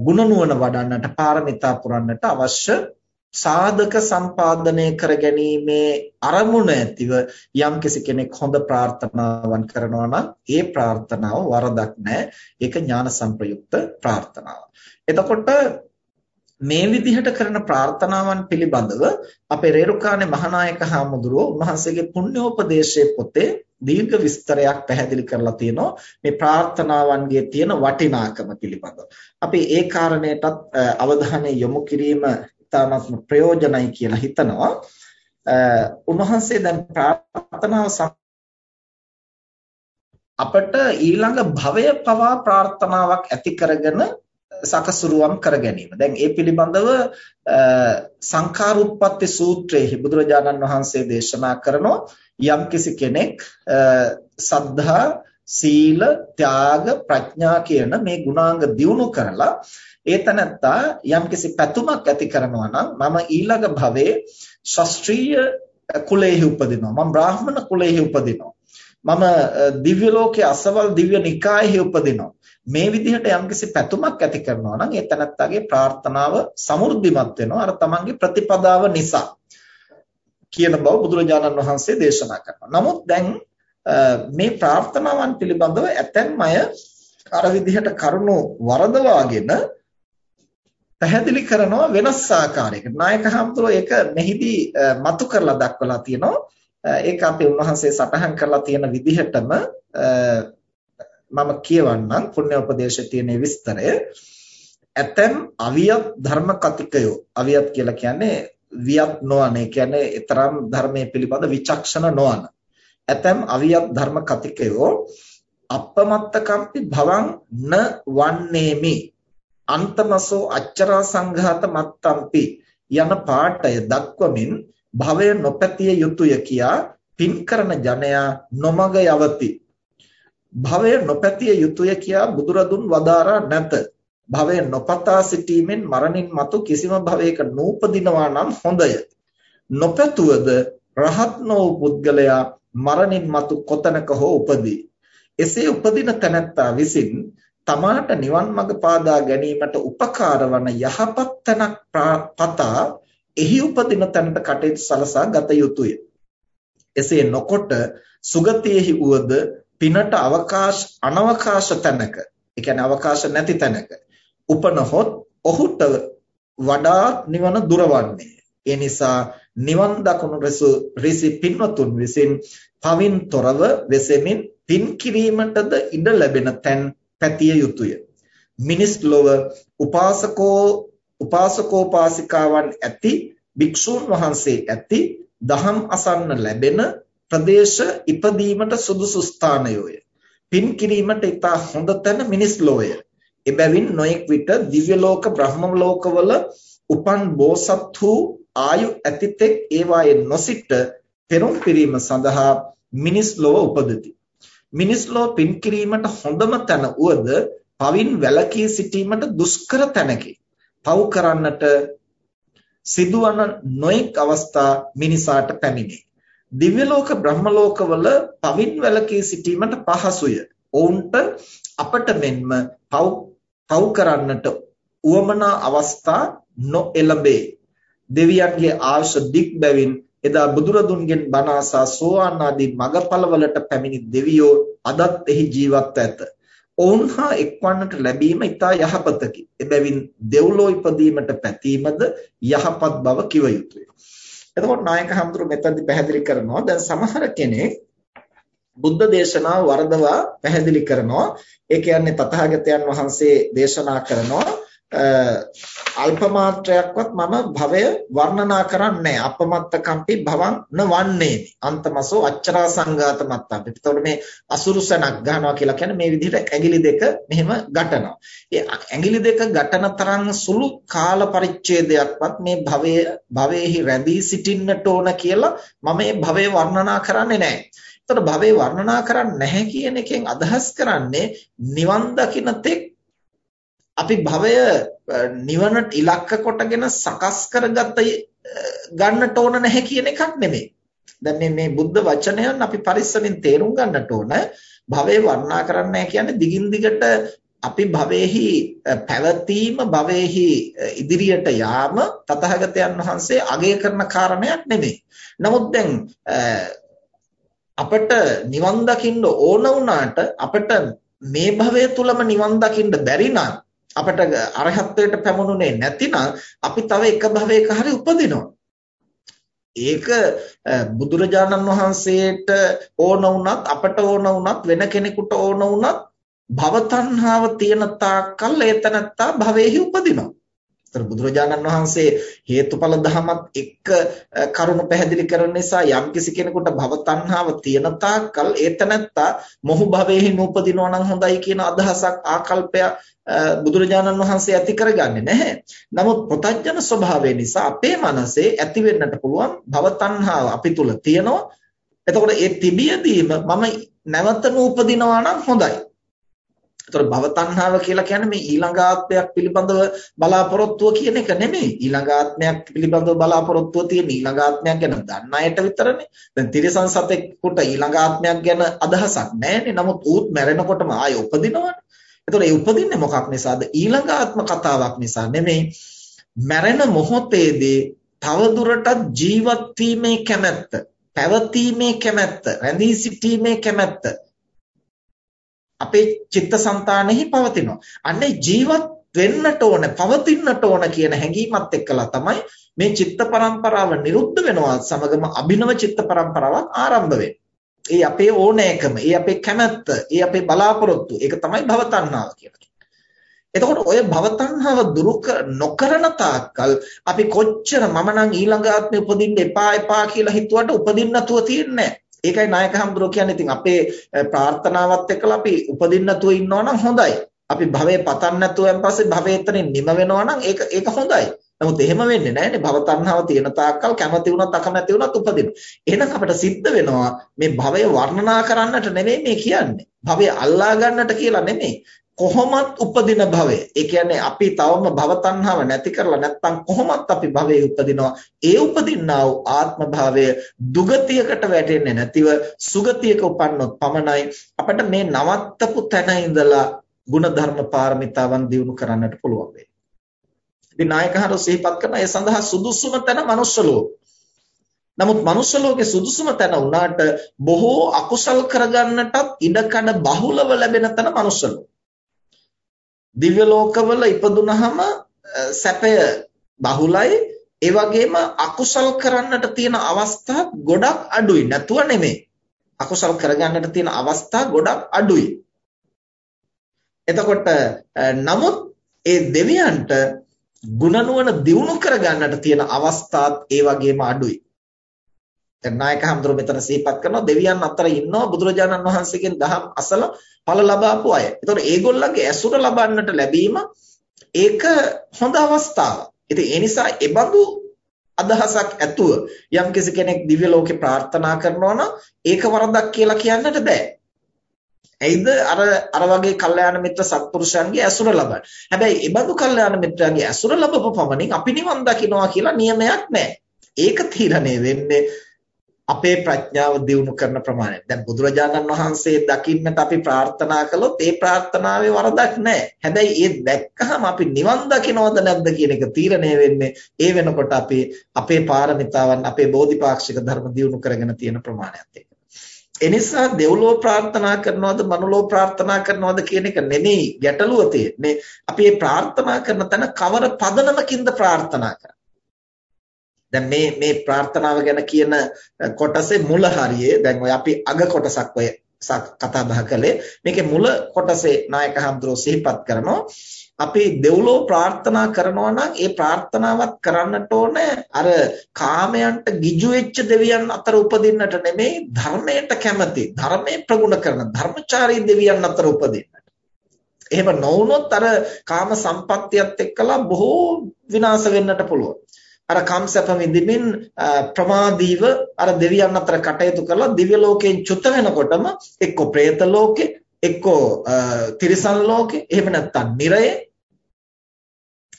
ගුණනුවණ වඩන්නට පාරමිතා පුරන්නට අවශ්‍ය සාධක සම්පාදනය කර ගැනීමේ අරමුණ ඇතිව යම්කිසි කෙනෙක් හොඳ ප්‍රාර්ථනාවන් කරනවා නම් ඒ ප්‍රාර්ථනාව වරදක් නැහැ ඒක ඥාන සංප්‍රයුක්ත ප්‍රාර්ථනාව. එතකොට මේ විදිහට කරන ප්‍රාර්ථනාවන් පිළිබඳව අපේ රේරුකානේ මහානායක හාමුදුරුවෝ උන්වහන්සේගේ පුණ්‍යෝපදේශයේ පොතේ දීර්ඝ විස්තරයක් පැහැදිලි කරලා තියෙනවා මේ ප්‍රාර්ථනාවන්ගේ තියෙන වටිනාකම පිළිබඳව. අපි ඒ කාරණයටත් අවධානය යොමු කිරීම ඉතාමත් ප්‍රයෝජනයි කියලා හිතනවා. උන්වහන්සේ දැන් ප්‍රාර්ථනාව අපට ඊළඟ භවය පවා ප්‍රාර්ථනාවක් ඇති කරගෙන සකසුරුවම් කර ගැනීම. දැන් ඒ පිළිබඳව සංඛාරුප්පත්ති සූත්‍රයේ බුදුරජාණන් වහන්සේ දේශනා කරනෝ යම්කිසි කෙනෙක් සද්ධා සීල ත්‍යාග ප්‍රඥා කියන මේ ගුණාංග දියුණු කරලා ඒ තනත්තා යම්කිසි පැතුමක් ඇති කරනවා නම් මම ඊළඟ භවයේ ශාස්ත්‍රීය කුලයේ උපදිනවා. මම බ්‍රාහ්මණ කුලයේ උපදිනවා. මම දිව්‍ය ලෝකයේ අසවල් දිව්‍ය නිකායේ උපදිනවා. මේ විදිහට යම්කිසි පැතුමක් ඇති කරනවා නම් ඒ තනත්තාගේ ප්‍රාර්ථනාව සමෘද්ධිමත් වෙනවා අර තමන්ගේ ප්‍රතිපදාව නිසා කියන බව බුදුරජාණන් වහන්සේ දේශනා කරනවා. නමුත් දැන් මේ ප්‍රාර්ථනාවන් පිළිබඳව ඇතැම් අය අර විදිහට කරුණු වරදවාගෙන පැහැදිලි කරනවා වෙනස් ආකාරයකට. නායක හම්තුරෝ ඒක මෙහිදී මතු කරලා දක්වලා තියෙනවා. ඒක අපි උන්වහන්සේ සටහන් කරලා තියෙන විදිහටම මම කියවන්නම් පුණ්‍ය උපදේශයේ තියෙන විස්තරය. ඇතැම් අවියත් ධර්ම කතිකයෝ අවියත් කියලා කියන්නේ වියත් නොවන ඒ කියන්නේ ඊතරම් ධර්මයේ පිළිබඳ විචක්ෂණ නොවන. ඇතැම් අවියත් ධර්ම කතිකයෝ අපමත්තකම්පි භවං න වන්නේමි. අන්තමසෝ අච්චරා සංඝාත මත්තම්පි යන පාඨය දක්වමින් භවය නොපැතිය යුතුය කියා පින් කරන ජනයා නොමග යවති. භවය නොපැතිය යුතුය කියා බුදුරදුන් වදාරා නැත. භවය නොපතා සිටීමෙන් මරණින් මතු කිසිම භවයක නූපදිනවා නම් හොඳය. නොපැතුවද රහත් නොවු පුද්ගලයා මරණින් මතු කොතනක හෝ උපදී. එසේ උපදින තැනැත්තා විසින් තමාට නිවන් මඟ පාදා ගැනීමට උපකාර වන යහපත් තැනක් පතා එහි උපදින තැනට කටයුතු සලසා ගත යුතුය. එසේ නොකොට සුගතියෙහි උවද පිනට අවකාශ අනවකාශ තැනක ඒ කියන්නේ අවකාශ නැති තැනක උපනහොත් ඔහුට වඩාත් නිවන දුරවන්නේ. ඒ නිසා නිවන් දකුණු රසු ඍසි පින්වතුන් විසින් පවින් තොරව වෙසෙමින් පින් කිරීමටද ඉඩ ලැබෙන තැන් පැතිය යුතුය. මිනිස් ලොව උපාසකෝ උපාසකෝපාසිකාවන් ඇති භික්ෂූන් වහන්සේ ඇති දහම් අසන්න ලැබෙන ප්‍රදේශ ඉපදීමට සුදුසු ස්ථානයෝය. පින් කිරීමට ඉතා හොඳ තැන මිනිස් ලෝය. එබැවින් නොඑක් විට දිව්‍ය ලෝක බ්‍රහ්ම ලෝකවල උපන් බෝසත් වූ ආයු ඇතිතෙක් ඒවායේ නොසිට පෙරම් පිරීම සඳහා මිනිස් ලෝව උපදති. මිනිස් ලෝව පින් කිරීමට හොඳම තැන උවද පවින් වැළකී සිටීමට දුෂ්කර තැනකි. පව් කරන්නට සිදුවන නොඑක් අවස්ථා මිනිසාට පැමිණේ. දිව්‍ය ලෝක බ්‍රහ්ම ලෝකවල පවින් වැළකී සිටීමට පහසුය. ඔවුන්ට අපට මෙන්ම පව් පව් කරන්නට උවමනා අවස්ථා නොඑළඹේ. දෙවියන්ගේ ආශ දික් බැවින් එදා බුදුරදුන්ගෙන් බණ ආසා සෝවාන් ආදී මගපලවලට පැමිණි දෙවියෝ අදත් එහි ජීවත් ඇත. ඔවුන් හා එක්වන්නට ලැබීම ඊට යහපතකි. එබැවින් දෙව්ලෝ ඉපදීමට පැතීමද යහපත් බව කිව යුතුය. එතකොට නායක හඳුරු මෙතනදි පැහැදිලි කරනවා දැන් සමහර කෙනෙක් බුද්ධ දේශනාව වරදවා පැහැදිලි කරනවා. ඒ කියන්නේ තථාගතයන් වහන්සේ දේශනා කරනවා අල්ප මාත්‍රයක්වත් මම භවය වර්ණනා කරන්නේ අපමත්ත කම්පි භවං නවන්නේමි අන්තමසෝ අච්චරා සංඝාත මත්තම්. එතකොට මේ අසුරුසනක් ගන්නවා කියලා කියන්නේ මේ විදිහට ඇඟිලි දෙක මෙහෙම ගැටනවා. ඒ ඇඟිලි දෙක ගැටන තරම් සුළු කාල පරිච්ඡේදයක්වත් මේ භවය භවයේහි රැඳී සිටින්නට ඕන කියලා මම මේ භවය වර්ණනා කරන්නේ නැහැ. එතකොට භවය වර්ණනා කරන්නේ නැහැ කියන එකෙන් අදහස් කරන්නේ නිවන් දකින්න තෙක් අපි භවය නිවනට ඉලක්ක කොටගෙන සකස් කරගත ගන්නට ඕන නැහැ කියන එකක් නෙමෙයි. දැන් මේ මේ බුද්ධ වචනයන් අපි පරිස්සමින් තේරුම් ගන්නට ඕන. භවය වර්ණනා කරන්නේ කියන්නේ දිගින් දිගට අපි භවයේහි පැවතීම භවයේහි ඉදිරියට යාම තථාගතයන් වහන්සේ අගය කරන කාරණයක් නෙමෙයි. නමුත් දැන් අපිට නිවන් දකින්න ඕන වුණාට අපිට මේ භවය තුලම නිවන් දකින්න බැරි නම් අපට අරහත්ත්වයට පැමුණුනේ නැතිනම් අපි තව එක භවයක හරි උපදිනවා. ඒක බුදුරජාණන් වහන්සේට ඕන වුණත් අපට ඕන වුණත් වෙන කෙනෙකුට ඕන වුණත් භව තණ්හාව තියෙන තාක්කල් ඒතනත්තා භවෙහි උපදිනවා. ඒතර බුදුරජාණන් වහන්සේ හේතුඵල ධමයක් එක්ක කරුණ පැහැදිලි කරන නිසා යම්කිසි කෙනෙකුට භව තණ්හාව තියෙන තාක්කල් ඒතනත්තා මොහු භවෙහි නූපදිනවා නම් හොඳයි කියන අදහසක් ආකල්පයක් බුදුරජාණන් වහන්සේ ඇති කරගන්නේ නැහැ. නමුත් ප්‍රතඥ ස්වභාවය නිසා අපේ මනසේ ඇති වෙන්නට පුළුවන් භව තණ්හාව අපි තුල තියෙනවා. එතකොට ඒ තිබියදීම මම නැවත නූපදිනවා නම් හොඳයි. ඒතර භව තණ්හාව කියලා කියන්නේ මේ ඊළඟ ආත්මයක් පිළිබඳව බලාපොරොත්තුව කියන එක නෙමෙයි. ඊළඟ ආත්මයක් පිළිබඳව බලාපොරොත්තුව තියෙන ඊළඟ ආත්මයක් ගැන දන්න අයට විතරනේ. දැන් තිරිසන් සතෙකුට ඊළඟ ආත්මයක් ගැන අදහසක් නැහැනේ. නමුත් ඌත් මැරෙනකොටම ආයෙ උපදිනවනේ. ඒතකොට ඒ උපදින්නේ මොකක් නිසාද? ඊළඟ ආත්ම කතාවක් නිසා නෙමෙයි. මැරෙන මොහොතේදී තවදුරටත් ජීවත් වීමේ කැමැත්ත, පැවතීමේ කැමැත්ත, රැඳී සිටීමේ කැමැත්ත අපේ චිත්තසංතානෙහි පවතිනවා. අන්නේ ජීවත් වෙන්නට ඕන, පවතින්නට ඕන කියන හැඟීමත් එක්කලා තමයි මේ චිත්ත පරම්පරාව නිරුද්ධ වෙනවා සමගම අභිනව චිත්ත පරම්පරාවක් ආරම්භ වෙන්නේ. ඒ අපේ ඕනෑකම, ඒ අපේ කැමැත්ත, ඒ අපේ බලාපොරොත්තු, ඒක තමයි භව තණ්හාව කියලා. එතකොට ඔය භව තණ්හාව දුරු නොකරන තාක්කල් අපි කොච්චර මම නම් ඊළඟ ආත්මෙ උපදින්න එපා එපා කියලා හිතුවට උපදින්න නැතුව තියන්නේ ඒකයි නායක හම්දුරෝ කියන්නේ ඉතින් අපේ ප්‍රාර්ථනාවත් එක්කලා අපි උපදින්න නැතුව ඉන්නවා නම් හොඳයි. අපි භවයේ පතන්න නැතුවෙන් පස්සේ භවයේ එතනින් නිම වෙනවා නම් ඒක ඒක හොඳයි. නමුත් එහෙම වෙන්නේ නැහැනේ. භව තණ්හාව තියෙන තාක්කල් කැමති වුණත් අකමැති වුණත් උපදින. එහෙනම් අපිට සිද්ධ වෙනවා මේ භවය වර්ණනා කරන්නට නෙමෙයි මේ කියන්නේ. භවය අල්ලා ගන්නට කියලා නෙමෙයි. කොහොමත් උපදින භවය. ඒ කියන්නේ අපි තවම භව තණ්හාව නැති කරලා නැත්තම් කොහොමත් අපි භවයේ උපදිනවා. ඒ උපදින්නා වූ ආත්ම භාවය දුගතියකට වැටෙන්නේ නැතිව සුගතියක උපන්නොත් පමණයි අපිට මේ නවත්තපු තැන ඉඳලා ಗುಣධර්ම පාරමිතාවන් දියුණු කරන්නට පුළුවන් වෙන්නේ. ඉතින් නායකහරු සිහිපත් කරන ඒ සඳහා සුදුසුම තැන මනුස්ස නමුත් මනුස්ස ලෝකේ සුදුසුම තැන උනාට බොහෝ අකුසල් කරගන්නටත් ඉඩකඩ බහුලව ලැබෙන තැන මනුස්ස දිව්‍ය ලෝකවල ඉපදුනහම සැපය බහුලයි. ඒ වගේම අකුසල් කරන්නට තියෙන අවස්ථා ගොඩක් අඩුයි. නැතුව නෙමෙයි. අකුසල් කරගන්නට තියෙන අවස්ථා ගොඩක් අඩුයි. එතකොට නමුත් ඒ දෙවියන්ට ගුණනුවණ දියුණු කරගන්නට තියෙන අවස්ථාත් ඒ වගේම අඩුයි. දැන් නායක හඳුරු මෙතන සිහිපත් කරනවා දෙවියන් අතර ඉන්නවා බුදුරජාණන් වහන්සේගෙන් දහම් අසල ඵල ලබාපු අය. ඒතකොට ඒගොල්ලන්ගේ ඇසුර ලබන්නට ලැබීම ඒක හොඳ අවස්ථාවක්. ඉතින් ඒ නිසා ඒබඳු අදහසක් ඇතුව යම් කෙනෙක් දිව්‍ය ලෝකේ ප්‍රාර්ථනා කරනවා නම් ඒක වරදක් කියලා කියන්නට බෑ. ඇයිද අර අර වගේ කල්යාණ මිත්‍ර සත්පුරුෂයන්ගේ ඇසුර ලබන්න. හැබැයි ඒ බඳු කල්යාණ මිත්‍රයන්ගේ ඇසුර ලැබපු පමණින් අපි නිවන් දකින්නවා කියලා නියමයක් නැහැ. ඒක තීරණය වෙන්නේ අපේ ප්‍රඥාව දියුණු කරන ප්‍රමාණය. දැන් බුදුරජාණන් වහන්සේ දකින්නට අපි ප්‍රාර්ථනා කළොත් ඒ ප්‍රාර්ථනාවේ වරදක් නැහැ. හැබැයි ඒ දැක්කහම අපි නිවන් දකින්නවද නැද්ද කියන එක තීරණය වෙන්නේ ඒ වෙනකොට අපි අපේ පාරමිතාවන් අපේ බෝධිපාක්ෂික ධර්ම දියුණු කරගෙන තියෙන ප්‍රමාණයත් එක්ක. එනිසා දෙව්ලෝ ප්‍රාර්ථනා කරනවද මනුලෝ ප්‍රාර්ථනා කරනවද කියන එක නෙමෙයි ගැටලුව තියෙන්නේ. අපි මේ ප්‍රාර්ථනා කරන තැන කවර පදනමකින්ද ප්‍රාර්ථනා කරන්නේ? දැන් මේ මේ ප්‍රාර්ථනාව ගැන කියන කොටසේ මුල හරියේ දැන් ඔය අපි අග කොටසක් ඔය කතා බහ කළේ මේකේ මුල කොටසේ නායක හඳුරෝ සිහිපත් කරනවා අපි දෙව්ලෝ ප්‍රාර්ථනා කරනවා නම් ඒ ප්‍රාර්ථනාවත් කරන්නට ඕනේ අර කාමයන්ට ගිජු වෙච්ච දෙවියන් අතර උපදින්නට නෙමෙයි ධර්මයට කැමති ධර්මයේ ප්‍රගුණ කරන ධර්මචාරී දෙවියන් අතර උපදින්නට. එහෙම නොවුනොත් අර කාම සම්පත්තියත් එක්කලා බොහෝ විනාශ වෙන්නට පුළුවන්. අර කම්සප විඳින්මින් ප්‍රමාදීව අර දෙවියන් අතර කටයුතු කරලා දිව්‍ය ලෝකයෙන් චුත වෙනකොටම එක්ක പ്രേත ලෝකේ එක්ක තිරිසන් ලෝකේ එහෙම නැත්නම් නිරය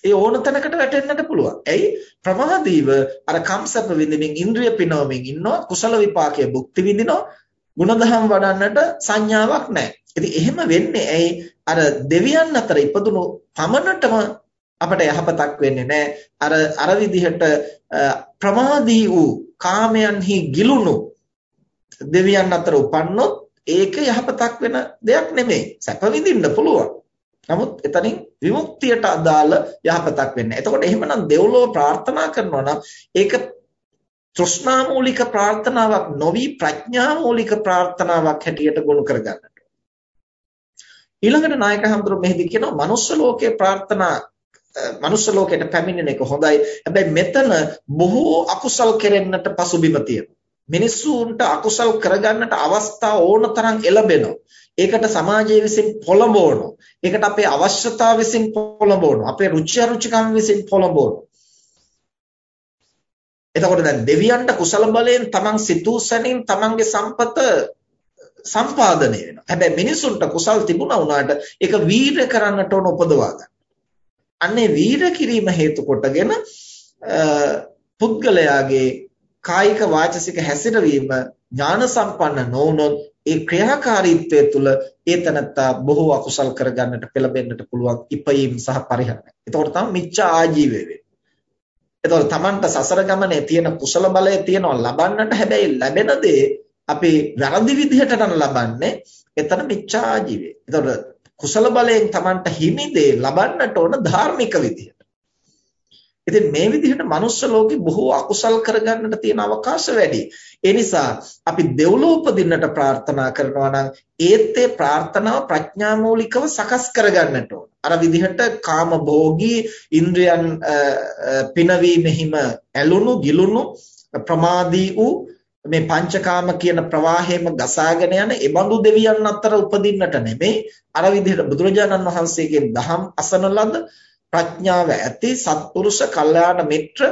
ඒ ඕන තැනකට වැටෙන්නට පුළුවන්. ඇයි? ප්‍රමාදීව අර කම්සප විඳින්මින් ඉන්ද්‍රිය පිනවමින් ඉන්නවා කුසල විපාකයේ භුක්ති විඳිනවා ගුණධම් වඩන්නට සංඥාවක් නැහැ. ඉතින් එහෙම වෙන්නේ ඇයි? අර දෙවියන් අතර ඉපදුණු පමණටම අපට යහපතක් වෙන්නේ නැහැ. අර අර විදිහට ප්‍රමාදී වූ කාමයන්හි ගිලුණු දෙවියන් අතර උපන්නොත් ඒක යහපතක් වෙන දෙයක් නෙමෙයි. සැප විඳින්න පුළුවන්. නමුත් එතනින් විමුක්තියට අදාළ යහපතක් වෙන්නේ. එතකොට එහෙමනම් දෙව්ලොව ප්‍රාර්ථනා කරනවා නම් ඒක තෘෂ්ණා මූලික ප්‍රාර්ථනාවක් නොවි ප්‍රඥා මූලික ප්‍රාර්ථනාවක් හැටියට ගොනු කරගන්නට. ඊළඟට නායක හඳුරු මෙහිදී කියනවා මනුස්ස ලෝකේ ප්‍රාර්ථනා මනුස්ස ලෝකයට පැමිණෙන එක හොඳයි. හැබැයි මෙතන බොහෝ අකුසල් කෙරෙන්නට පසුබිම තියෙනවා. මිනිස්සුන්ට අකුසල් කරගන්නට අවස්ථා ඕන තරම් එළබෙනවා. ඒකට සමාජය විසින් පොළඹවනවා. ඒකට අපේ අවශ්‍යතාව විසින් පොළඹවනවා. අපේ රුචි අරුචිකම් විසින් පොළඹවනවා. එතකොට දැන් දෙවියන්ට කුසල බලයෙන් තමන් සිතූ සැනින් තමන්ගේ සම්පත සම්පාදනය වෙනවා. හැබැයි මිනිසුන්ට කුසල් තිබුණා වුණාට ඒක වීර කරන්නට ඕන උපදවා ගන්න. අන්නේ වීර කිරීම හේතු කොටගෙන පුද්ගලයාගේ කායික වාචසික හැසිරවීම ඥාන සම්පන්න නොවුනොත් ඒ ක්‍රියාකාරීත්වය තුළ ඒ තනත්තා බොහෝ අකුසල් කරගන්නට පෙළඹෙන්නට පුළුවන් ඉපයීම් සහ පරිහරණය. එතකොට තමයි මිච්ඡා ආජීවය වෙන්නේ. එතකොට Tamanට සසර ගමනේ තියෙන කුසල බලය තියෙනවා ලබන්නට හැබැයි ලැබෙන දේ අපි වැරදි විදිහට නම් ලබන්නේ එතන මිච්ඡා ආජීවය. එතකොට කුසල බලයෙන් Tamanට හිමි දේ ලබන්නට ඕන ධාර්මික විදිහට. ඉතින් මේ විදිහට මනුස්ස ලෝකේ බොහෝ අකුසල් කරගන්නට තියෙන අවකාශ වැඩි. ඒ නිසා අපි දෙව්ලොව උපදින්නට ප්‍රාර්ථනා කරනවා නම් ඒත් ඒ ප්‍රාර්ථනාව ප්‍රඥා මූලිකව සකස් කරගන්නට ඕන. අර විදිහට කාම භෝගී ඉන්ද්‍රයන් පිනවීමෙහිම ඇලුණු ගිලුණු ප්‍රමාදී වූ මේ පංචකාම කියන ප්‍රවාහයේම ගසාගෙන යන ඒබඳු දෙවියන් අතර උපදින්නට නෙමෙයි අර විදිහට බුදුරජාණන් වහන්සේගෙන් දහම් අසන ලද ප්‍රඥාව ඇති සත්පුරුෂ කල්යාණ මිත්‍ර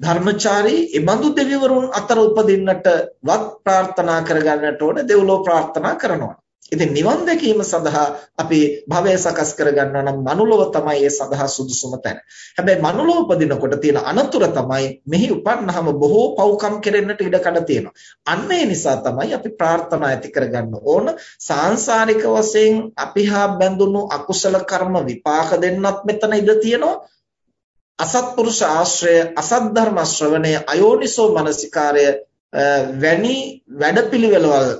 ධර්මචාරී එබඳු දෙවිවරුන් අතර උපදින්නට වත් ප්‍රාර්ථනා කරගන්නට ඕන දෙව්ලෝ ප්‍රාර්ථනා කරනවා. ඉතින් නිවන් දැකීම සඳහා අපි භවය සකස් කරගන්නවා නම් මනුලොව තමයි ඒ සඳහා සුදුසුම තැන. හැබැයි මනුලොව උපදිනකොට තියෙන අනතුර තමයි මෙහි උපන්නාම බොහෝ පව්කම් කෙරෙන්නට ඉඩ කඩ තියෙනවා. අන්න ඒ නිසා තමයි අපි ප්‍රාර්ථනා ඇති කරගන්න ඕන සාංශාරික වශයෙන් අපි හා බැඳුණු අකුසල කර්ම විපාක දෙන්නත් මෙතන ඉඩ තියෙනවා. අසත්පුරුෂ ආශ්‍රය අසත් ධර්ම ශ්‍රවණය අයෝනිසෝ මනසිකාරය වැනි වැඩපිළිවෙළවල්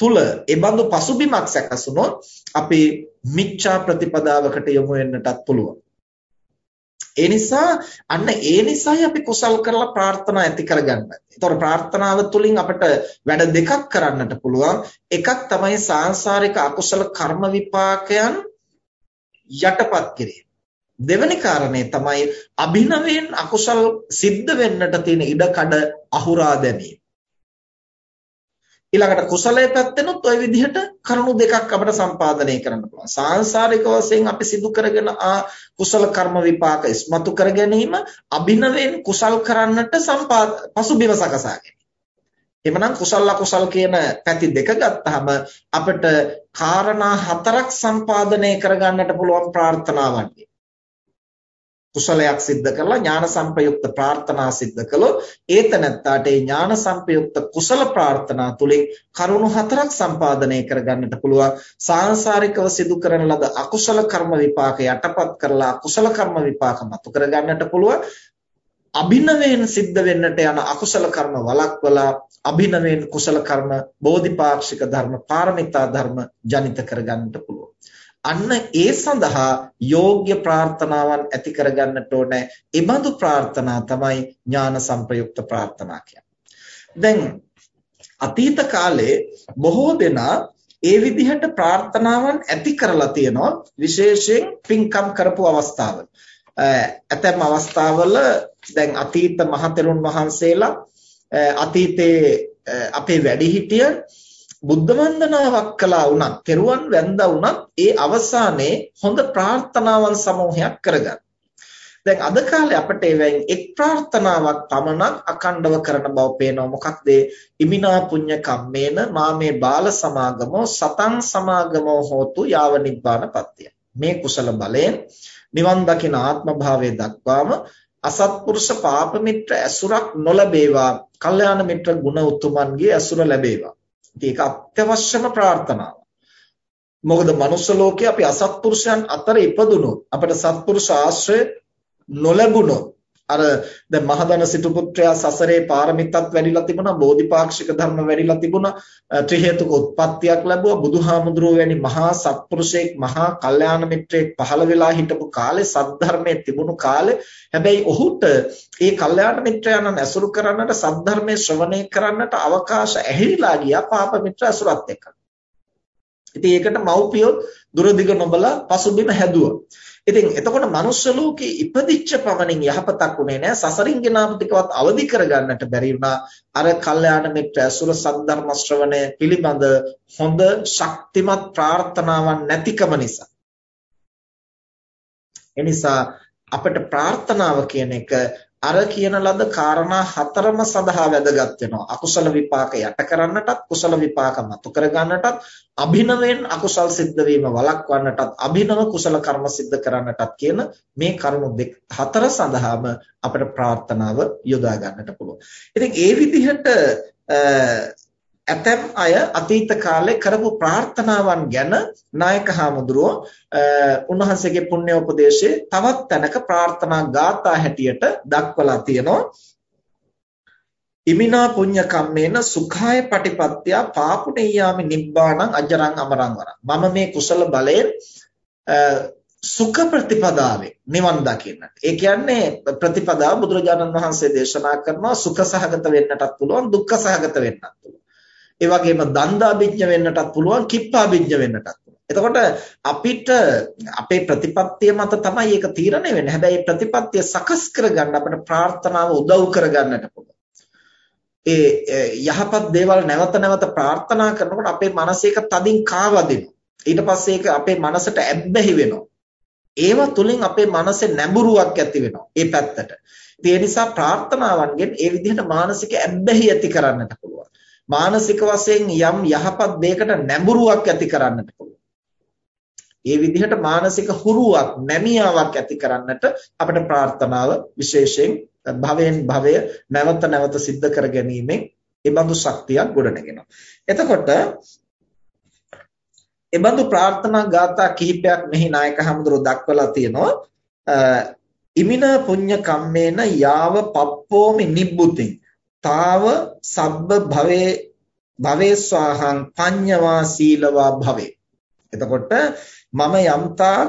තුල ඒ බඳු පසුබිමක් සැකසුනොත් අපි මිච්ඡා ප්‍රතිපදාවකට යොමු වෙන්නටත් පුළුවන්. ඒ නිසා අන්න ඒ නිසායි අපි කුසල් කරලා ප්‍රාර්ථනා ඇති කරගන්නේ. ඒතොර ප්‍රාර්ථනාව තුළින් අපිට වැඩ දෙකක් කරන්නට පුළුවන්. එකක් තමයි සාංශාරික අකුසල කර්ම විපාකයන් යටපත් කිරීම. දෙවැනි කාරණේ තමයි අභිනවයෙන් අකුසල් සිද්ධ වෙන්නට තියෙන ඉඩකඩ අහුරා දැමීම. ඊළඟට කුසලයේ පැත්තෙනුත් ওই විදිහට කරුණු දෙකක් අපිට සම්පාදනය කරන්න පුළුවන්. සාංශාරික වශයෙන් අපි සිදු කරගෙන ආ කුසල කර්ම විපාක ඉස්මතු කර ගැනීම අභිනවයෙන් කුසල් කරන්නට සම්පාද පසුබිම සකසා ගැනීම. එමනම් කුසල අකුසල් කියන පැති දෙක ගත්තාම අපිට කාරණා හතරක් සම්පාදනය කරගන්නට පුළුවන් ප්‍රාර්ථනාවන්ගේ. කුසලයක් සිද්ධ කරලා ඥාන සංපයුක්ත ප්‍රාර්ථනා සිද්ධ කළොත් ඒතනත්තාට ඒ ඥාන සංපයුක්ත කුසල ප්‍රාර්ථනා තුලින් කරුණු හතරක් සම්පාදනය කරගන්නට පුළුවන් සාංශාරිකව සිදු කරන ලද අකුසල කර්ම විපාක යටපත් කරලා කුසල කර්ම විපාක මතු කරගන්නට පුළුවන් අභිනවයෙන් සිද්ධ වෙන්නට යන අකුසල කර්ම වළක්වලා අභිනවයෙන් කුසල කර්ම බෝධිපාක්ෂික ධර්ම පාරමිතා ධර්ම ජනිත කරගන්නට පුළුවන්. අන්න ඒ සඳහා යෝග්‍ය ප්‍රාර්ථනාවන් ඇති කරගන්නට ඕනේ. ඒ බඳු ප්‍රාර්ථනා තමයි ඥාන සංප්‍රයුක්ත ප්‍රාර්ථනා දැන් අතීත කාලේ බොහෝ දෙනා ඒ විදිහට ප්‍රාර්ථනාවන් ඇති කරලා තියෙනවා විශේෂයෙන් පින්කම් කරපු අවස්ථාවල. ඇතැම් අවස්ථාවල දැන් අතීත මහතෙරුන් වහන්සේලා අතීතයේ අපේ වැඩිහිටිය බුද්ධ වන්දනාවක් කළා වුණත්, තෙරුවන් වැඳා වුණත් ඒ අවසානයේ හොඳ ප්‍රාර්ථනාවන් සමූහයක් කරගන්න. දැන් අද කාලේ අපිට ඒවෙන් එක් ප්‍රාර්ථනාවක් පමණක් අකණ්ඩව කරන බව පේනවා. මොකක්ද ඉමිනා පුඤ්ඤ කම්මේන මාමේ බාල සමාගමෝ සතං සමාගමෝ හෝතු යාව නිබ්බාන පත්‍ය. මේ කුසල බලයෙන් නිවන් දකින ආත්ම භාවයේ දක්වාම අසත්පුරුෂ පාප මිත්‍ර ඇසුරක් නොලැබේවා. කල්යාණ මිත්‍ර ගුණ උතුමන්ගේ ඇසුර ලැබේවා. ඒක අත්‍යවශ්‍යම ප්‍රාර්ථනාවක්. මොකද මනුස්ස ලෝකේ අපි අසත්පුරුෂයන් අතර ඉපදුනොත් අපිට සත්පුරුෂ ආශ්‍රය නොලැබුණොත් අර දැන් මහදන සිටු පුත්‍රයා සසරේ පාරමිතත් වැඩිලා තිබුණා බෝධිපාක්ෂික ධර්ම වැඩිලා තිබුණා ත්‍රි හේතුක උත්පත්තියක් ලැබුවා බුදුහාමුදුරුවෝ වැනි මහා සත්පුරුෂයෙක් මහා කල්යාණ මිත්‍රයෙක් පහළ වෙලා හිටපු කාලේ සද්ධර්මයේ තිබුණු කාලේ හැබැයි ඔහුට ඒ කල්යාණ මිත්‍රයන්න් ඇසුරු කරන්නට සද්ධර්මයේ ශ්‍රවණය කරන්නට අවකාශ ඇහිලා ගියා පාප මිත්‍ර ඇසුරත් එක්ක. ඉතින් ඒකට මව්පියෝ දුරදිග නොබලා පසුබිම හැදුවා. ඉතින් එතකොට මනුස්ස ලෝකේ ඉපදිච්ච පමණින් යහපතක් උනේ නැහැ සසරින් ගෙනාපු ටිකවත් අවදි කරගන්නට බැරි වුණා. අර කල්යාණ මිත්‍ර අසුර සද්ධර්ම ශ්‍රවණය පිළිබඳ හොඳ ශක්තිමත් ප්‍රාර්ථනාවක් නැතිකම නිසා. එනිසා අපිට ප්‍රාර්ථනාව කියන එක අර කියන ලද කාරණා හතරම සඳහා වැදගත් වෙනවා. අකුසල විපාක යට කරන්නටත්, කුසල විපාක මතු කරගන්නටත්, අභිනවෙන් අකුසල් සිද්ධ වීම වළක්වන්නටත්, අභිනව කුසල කර්ම සිද්ධ කරන්නටත් කියන මේ කරුණු දෙක හතර සඳහාම අපිට ප්‍රාර්ථනාව යොදා ගන්නට පුළුවන්. ඉතින් ඒ විදිහට ඇතැම් අය අතීත කාලේ කරපු ප්‍රාර්ථනාවන් ගැන නායක හාමුදුරුවෝ උන්වහන්සේගේ පුණ්‍ය උපදේශයේ තවත් තැනක ප්‍රාර්ථනා ගාථා හැටියට දක්වලා තියෙනවා ඉමිනා පුඤ්ඤ කම්මේන සුඛාය පටිපත්‍ය පාපුණියාමි නිබ්බාණං අජරං අමරං වර මම මේ කුසල බලයෙන් සුඛ ප්‍රතිපදාවේ නිවන් දකින්නට. ඒ කියන්නේ ප්‍රතිපදාව බුදුරජාණන් වහන්සේ දේශනා කරනවා සුඛ සහගත වෙන්නටත් පුළුවන් දුක්ඛ සහගත වෙන්නත් පුළුවන්. ඒ වගේම දන්දාභිඥ වෙන්නටත් පුළුවන් කිප්පාභිඥ වෙන්නටත් පුළුවන්. එතකොට අපිට අපේ ප්‍රතිපත්තිය මත තමයි ඒක තීරණය වෙන්නේ. හැබැයි ප්‍රතිපත්තිය සකස් කරගන්න අපිට ප්‍රාර්ථනාව උදව් කරගන්නට පුළුවන්. ඒ යහපත් දේවල් නැවත නැවත ප්‍රාර්ථනා කරනකොට අපේ මනස ඒක තදින් කාවදිනවා. ඊට පස්සේ ඒක අපේ මනසට ඇබ්බැහි වෙනවා. ඒව තුලින් අපේ මනසේ නැඹුරුවක් ඇති වෙනවා. ඒ පැත්තට. ඒ නිසා ප්‍රාර්ථනාවන්ගෙන් ඒ විදිහට මානසික ඇබ්බැහි ඇති කරන්නට පුළුවන්. මානසික වශයෙන් යම් යහපත් දෙයකට නැඹුරුවක් ඇති කරන්නට පුළුවන්. ඒ විදිහට මානසික හුරුවක් නැමියාවක් ඇති කරන්නට අපිට ප්‍රාර්ථනාව විශේෂයෙන් භවයෙන් භවය නැවත නැවත සිද්ධ කර ගැනීමෙන් ඒ බඳු ශක්තියක් ගොඩනගෙනවා. එතකොට ඒ බඳු ප්‍රාර්ථනා ගාථා කිහිපයක් මෙහි නායක හමුදුර දක්වලා තියෙනවා. ඉමින පුඤ්ඤ කම්මේන යාව පප්පෝමි නිබ්බුතින් තාව සබ්බ භවේ භවේ ස්වාහං පඤ්ඤවා සීලවා භවේ. එතකොට මම යම්තා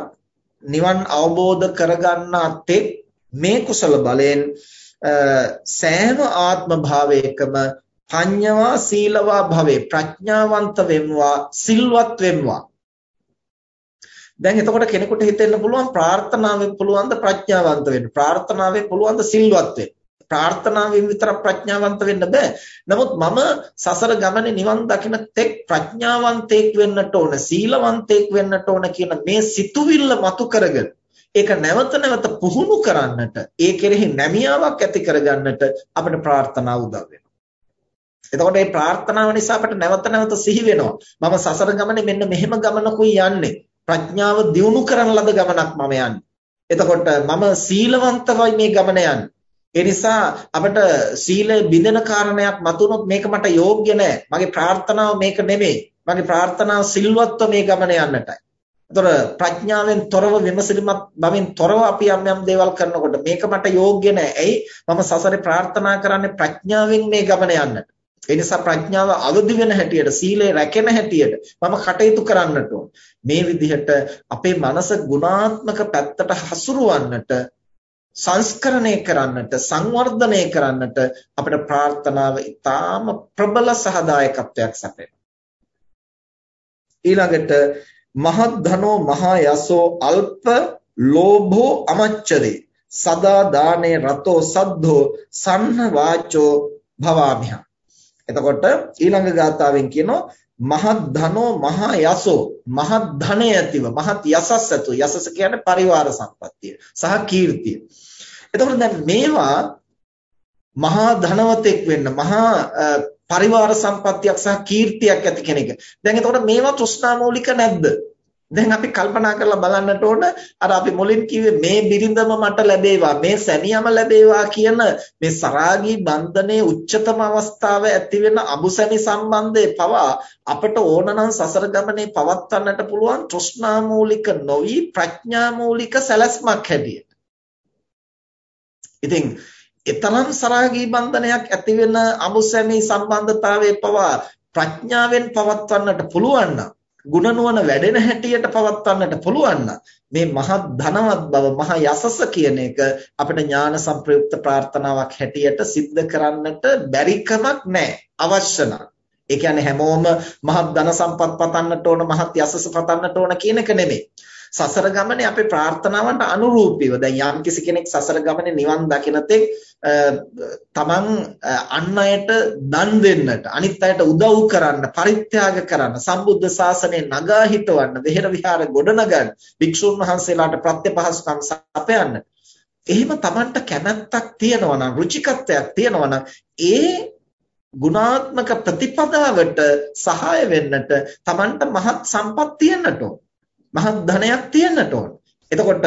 නිවන් අවබෝධ කරගන්නා තෙක් මේ කුසල බලයෙන් සෑම ආත්ම භාවයකම පඤ්ඤවා සීලවා භවේ ප්‍රඥාවන්ත වෙම්වා සිල්වත් වෙම්වා. දැන් එතකොට කෙනෙකුට හිතෙන්න පුළුවන් ප්‍රාර්ථනාවෙන් පුළුවන් ද ප්‍රඥාවන්ත වෙන්න ප්‍රාර්ථනාවෙන් පුළුවන් ද සිල්වත් වෙන්න. ප්‍රාර්ථනාවෙන් විතරක් ප්‍රඥාවන්ත වෙන්න බෑ. නමුත් මම සසර ගමනේ නිවන් දකින තෙක් ප්‍රඥාවන්තයෙක් වෙන්නට ඕන, සීලවන්තයෙක් වෙන්නට ඕන කියන මේ සිතුවිල්ල මතු කරගෙන ඒක නැවත නැවත පුහුණු කරන්නට, ඒ කෙරෙහි නැමියාවක් ඇති කරගන්නට අපිට ප්‍රාර්ථනා උදව් වෙනවා. එතකොට මේ ප්‍රාර්ථනාව නිසා අපිට නැවත නැවත සිහි වෙනවා. මම සසර ගමනේ මෙන්න මෙහෙම ගමනකුයි යන්නේ. ප්‍රඥාව දියුණු කරන ලද ගමනක් මම යන්නේ. එතකොට මම සීලවන්තවයි මේ ගමන යන්නේ. ඒ නිසා අපිට සීලය බිඳෙන කාරණයක් මතුනොත් මේක මට යෝග්‍ය නෑ. මගේ ප්‍රාර්ථනාව මේක නෙමෙයි. මගේ ප්‍රාර්ථනාව සිල්වත්ව මේ ගමන යන්නටයි. එතකොට ප්‍රඥාවෙන් තොරව විමසිලිමත් බවින් තොරව අපි යම් යම් දේවල් කරනකොට මේක මට යෝග්‍ය නැහැ. ඇයි? මම සසරේ ප්‍රාර්ථනා කරන්නේ ප්‍රඥාවෙන් මේ ගමන යන්නට. ඒ නිසා ප්‍රඥාව අවදි වෙන හැටියට සීලය රැකෙන හැටියට මම කටයුතු කරන්නට ඕන. මේ විදිහට අපේ මනස ගුණාත්මක පැත්තට හසුරුවන්නට සංස්කරණය කරන්නට සංවර්ධනය කරන්නට අපිට ප්‍රාර්ථනාව ඊටාම ප්‍රබල සහදායකත්වයක් සැපෙනවා. ඊළඟට මහත් ධනෝ මහා යසෝ අල්ප ලෝභෝ අමච්චරේ සදා දානේ රතෝ සද්ධෝ සන්න වාචෝ භවාමිහ. එතකොට ඊළඟ ගාථාවෙන් කියනවා මහත් ධනෝ මහා යසෝ. මහත් ධනය ඇතිව මහත් යසස් ඇතු යසස කියන්නේ පරිවාර සම්පත්තිය සහ කීර්තිය. එතකොට දැන් මේවා මහා ධනවතෙක් වෙන්න මහා පරිවාර සම්පත්තියක් සහ කීර්තියක් ඇති කෙනෙක්. දැන් එතකොට මේවා තෘෂ්ණා මූලික නැද්ද? දැන් අපි කල්පනා කරලා බලන්නට ඕන අර අපි මුලින් කිව්වේ මේ බිරිඳම මට ලැබේවා මේ සැමියම ලැබේවා කියන මේ සරාගී බන්ධනයේ උච්චතම අවස්ථාව ඇති වෙන අබුසැමි සම්බන්ධය පවා අපට ඕනනම් සසර ගමනේ පවත්වන්නට පුළුවන් තෘෂ්ණා මූලික නොවි ප්‍රඥා මූලික සැලැස්මක් හැටියට. ඉතින් එතරම් සරාගී බන්ධනයක් ඇති වෙන අමුසැමී සම්බන්ධතාවයේ පවා ප්‍රඥාවෙන් පවත්වන්නට පුළුවන් නම් ගුණනුවණ වැඩෙන හැටියට පවත්වන්නට පුළුවන් මේ මහත් ධනවත් බව මහා යසස කියන එක අපිට ඥාන සම්ප්‍රයුක්ත ප්‍රාර්ථනාවක් හැටියට સિદ્ધ කරන්නට බැරිකමක් නැහැ. අවශ්‍ය නම්. ඒ කියන්නේ හැමෝම මහත් ධන සම්පත් පතන්නට ඕන මහත් යසස පතන්නට ඕන කියන එක නෙමෙයි. සසර ගමනේ අපේ ප්‍රාර්ථනාවන්ට අනුරූපීව. දැන් යම්කිසි කෙනෙක් සසර ගමනේ නිවන් දකින තෙක් තමන් අන් අයට දන් දෙන්නට අනිත් අයට උදව් කරන්න පරිත්‍යාග කරන්න සම්බුද්ධ ශාසනය නගා හිටවන්න වෙහෙර විහාර ගොඩනගන්න භික්ෂුන් වහන්සේලාට ප්‍රත්‍යපහසුකම් සපයන්න. එහෙම තමන්ට කැමැත්තක් තියෙනවා නම් රුචිකත්වයක් තියෙනවා නම් ඒ ගුණාත්මක ප්‍රතිපදාවට සහාය වෙන්නට තමන්ට මහත් සම්පත් තියෙන්නට ඕන. මහත් ධනයක් තියෙන්නට ඕන. එතකොට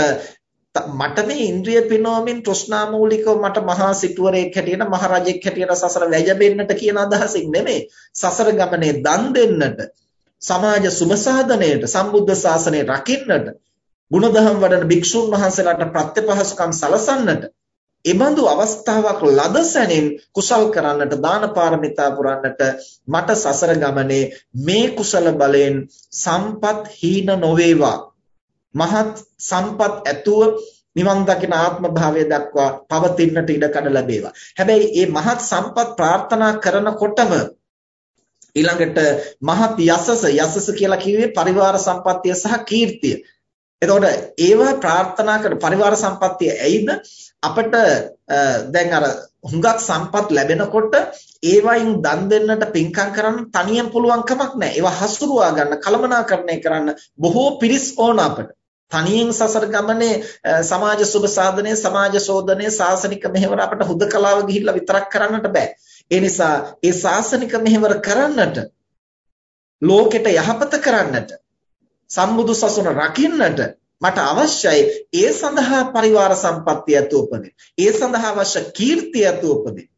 මට මේ ඉන්ද්‍රිය පිනවමින් තෘෂ්ණා මූලිකව මට මහා සිටුවරයෙක් හැටියට මහ රජෙක් හැටියට සසර වැජබෙන්නට කියන අදහසින් නෙමෙයි. සසර ගමනේ දන් දෙන්නට, සමාජ සුබසාධනයට, සම්බුද්ධ ශාසනය රකින්නට, ගුණධම් වඩන භික්ෂුන් වහන්සේලාට ප්‍රත්‍යපහසුකම් සලසන්නට එබඳු අවස්ථාවක් ලද සැනින් කුසල් කරන්නට දාන පාරමිතා පුරන්නට මට සසර ගමනේ මේ කුසල බලයෙන් සම්පත් හීන නොවේවා. මහත් සම්පත් ඇතුව නිවන් දකින ආත්ම භාවය දක්වා පවතින්නට ඉඩ කඩ ලැබේවා. හැබැයි මේ මහත් සම්පත් ප්‍රාර්ථනා කරනකොටම ඊළඟට මහත් යසස යසස කියලා කිව්වේ පරිවාර සම්පත්තිය සහ කීර්තිය. එතකොට ඒවා ප්‍රාර්ථනා කර පරිවාර සම්පත්තිය ඇයිද? අපිට දැන් අර හුඟක් සම්පත් ලැබෙනකොට ඒවයින් දන් දෙන්නට පින්කම් කරන්න තනියෙන් පුළුවන් කමක් නැහැ. ඒවා හසුරුවා ගන්න, කළමනාකරණය කරන්න බොහෝ පිරිස් ඕන අපිට. තනියෙන් සසර ගමනේ සමාජ සුබ සාධනයේ, සමාජ ශෝධනයේ, සාසනික මෙහෙවර අපිට හුදකලාව ගිහිල්ලා විතරක් කරන්නට බෑ. ඒ නිසා ඒ සාසනික මෙහෙවර කරන්නට ලෝකෙට යහපත කරන්නට සම්බුදු සසුන රකින්නට මට අවශ්‍යයි ඒ සඳහා පරිවාර සම්පත්තිය ඇතුව උපදින්න. ඒ සඳහා අවශ්‍ය කීර්තිය ඇතුව උපදින්න.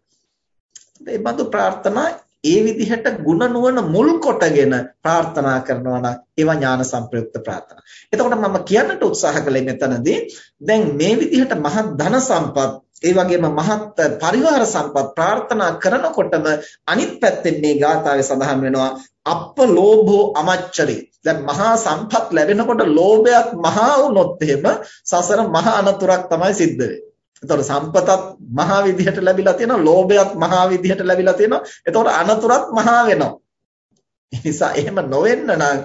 මේ බඳු ප්‍රාර්ථනා ඒ විදිහට ಗುಣ නුවණ මුල් කොටගෙන ප්‍රාර්ථනා කරනවා නම් ඒවා ඥාන සංප්‍රයුක්ත ප්‍රාර්ථනා. එතකොට මම කියන්නට උත්සාහ කළේ මෙතනදී දැන් මේ විදිහට මහත් ධන සම්පත් ඒ වගේම මහත් පරිවාර සම්පත් ප්‍රාර්ථනා කරනකොටම අනිත් පැත්තෙන් මේ ගාථාවේ සඳහන් වෙනවා අප්ප ලෝභෝ අමච්චරි දැන් මහා සම්පත් ලැබෙනකොට ලෝභයක් මහා වුණොත් එහෙම සසර මහා අනතුරක් තමයි සිද්ධ වෙන්නේ. එතකොට සම්පතත් මහා විදිහට ලැබිලා තියෙනවා ලෝභයත් මහා විදිහට ලැබිලා තියෙනවා. එතකොට අනතුරත් මහා වෙනවා. ඒ නිසා එහෙම නොවෙන්න නම්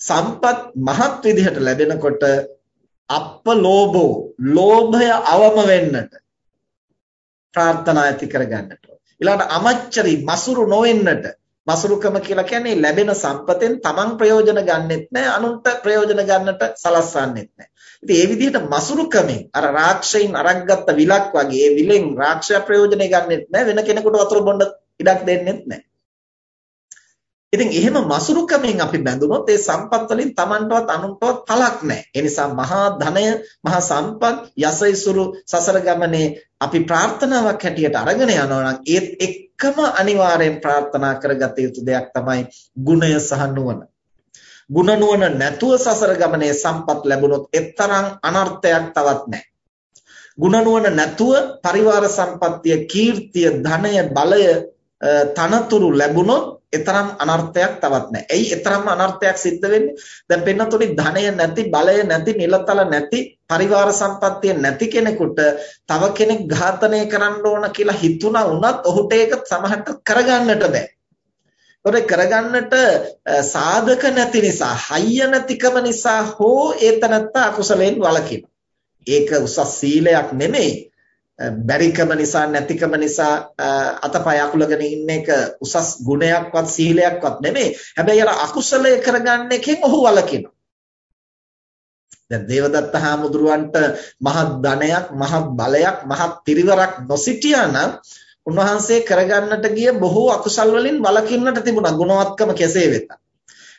සම්පත් මහත් විදිහට ලැබෙනකොට අප්ප ලෝභෝ ලෝභය අවම වෙන්නට ප්‍රාර්ථනා ඇති කරගන්නට. ඊළඟට අමච්චරි මසුරු නොවෙන්නට මසුරුකම කියලා කියන්නේ ලැබෙන සම්පතෙන් තමන් ප්‍රයෝජන ගන්නෙත් නැහැ අනුන්ට ප්‍රයෝජන ගන්නට සලස්වන්නෙත් නැහැ. ඉතින් ඒ විදිහට මසුරුකමෙන් අර රාක්ෂයින් අරක්ගත්ත විලක් වගේ ඒ විලෙන් රාක්ෂය ප්‍රයෝජනෙ ගන්නෙත් නැහැ වෙන කෙනෙකුට වතුර බොන්න ඉඩක් දෙන්නෙත් නැහැ. ඉතින් එහෙම මසුරුකමින් අපි බැඳුනොත් ඒ සම්පත් වලින් Tamanටවත් අනුන්ටවත් පළක් නැහැ. ඒ නිසා මහා ධනය, මහා සම්පත් යසයිසුරු සසර ගමනේ අපි ප්‍රාර්ථනාවක් හැටියට අරගෙන යනවා නම් ඒත් එක්කම අනිවාර්යෙන් ප්‍රාර්ථනා කරගත යුතු දෙයක් තමයි ගුණය සහ නුවණ. ගුණ නුවණ නැතුව සසර ගමනේ සම්පත් ලැබුණොත් එතරම් අනර්ථයක් තවත් නැහැ. ගුණ නුවණ නැතුව පරිවාර සම්පත්තිය, කීර්තිය, ධනය, බලය, තනතුරු ලැබුණොත් එතරම් අනර්ථයක් තවත් නැහැ. එයි එතරම් අනර්ථයක් සිද්ධ වෙන්නේ. දැන් පෙන්නතොනි ධනය නැති, බලය නැති, නිලතල නැති, පරිවාර සම්පත්තිය නැති කෙනෙකුට තව කෙනෙක් ඝාතනය කරන්න ඕන කියලා හිතුණා වුණත් ඔහුට ඒක සමහරට කරගන්නට බෑ. ඒකට කරගන්නට සාධක නැති නිසා, හයිය නැතිකම නිසා හෝ ඒතනත්ත අකුසලයෙන් වළකිනවා. ඒක උසස් සීලයක් නෙමෙයි. බැරිකම නිසා නැතිකම නිසා අතපය අකුලගෙන ඉන්න එක උසස් ගුණයක්වත් සීලයක්වත් නෙමෙයි. හැබැයි අර අකුසලය කරගන්න එකෙන් ඔහු වළකිනවා. දැන් දේවදත්ත හාමුදුරුවන්ට මහත් ධනයක්, මහත් බලයක්, මහත් පිරිවරක් නොසිටියා නම් උන්වහන්සේ කරගන්නට ගිය බොහෝ අකුසල් වලින් වළකින්නට තිබුණා ගුණවත්කම කෙසේ වෙතත්.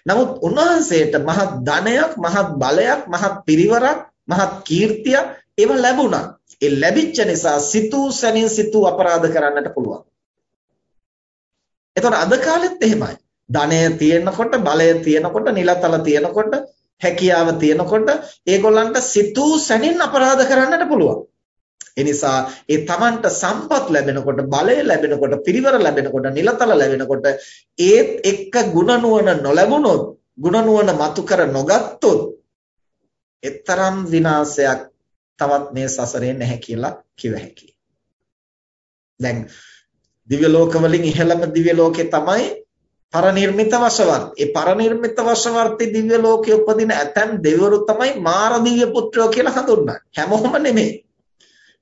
නමුත් උන්වහන්සේට මහත් ධනයක්, මහත් බලයක්, මහත් පිරිවරක්, මහත් කීර්තියක් ඒව ලැබුණා. ඒ ලැබිච්ච නිසා සිතූ සැනින් සිතූ අපරාධ කරන්නට පුළුවන්. එතකොට අද කාලෙත් එහෙමයි. ධනය තියෙනකොට, බලය තියෙනකොට, නිලතල තියෙනකොට, හැකියාව තියෙනකොට ඒගොල්ලන්ට සිතූ සැනින් අපරාධ කරන්නට පුළුවන්. ඒ නිසා ඒ Tamanට සම්පත් ලැබෙනකොට, බලය ලැබෙනකොට, පිරිවර ලැබෙනකොට, නිලතල ලැබෙනකොට ඒත් එක්ක ಗುಣ නුවණ නොලැබුණොත්, ಗುಣ නුවණ මතු කර නොගත්තොත්, එතරම් විනාශයක් තවත් මේ සසරේ නැහැ කියලා කිව හැකියි. දැන් දිව්‍ය ලෝක වලින් ඉහළම දිව්‍ය ලෝකේ තමයි පරනිර්මිත වශවර්ති. ඒ පරනිර්මිත වශවර්ති දිව්‍ය ලෝකයේ උපදින ඇතැම් දෙවිවරු තමයි මාර දිව්‍ය පුත්‍රයෝ කියලා හඳුන්වන්නේ. හැමෝම නෙමෙයි.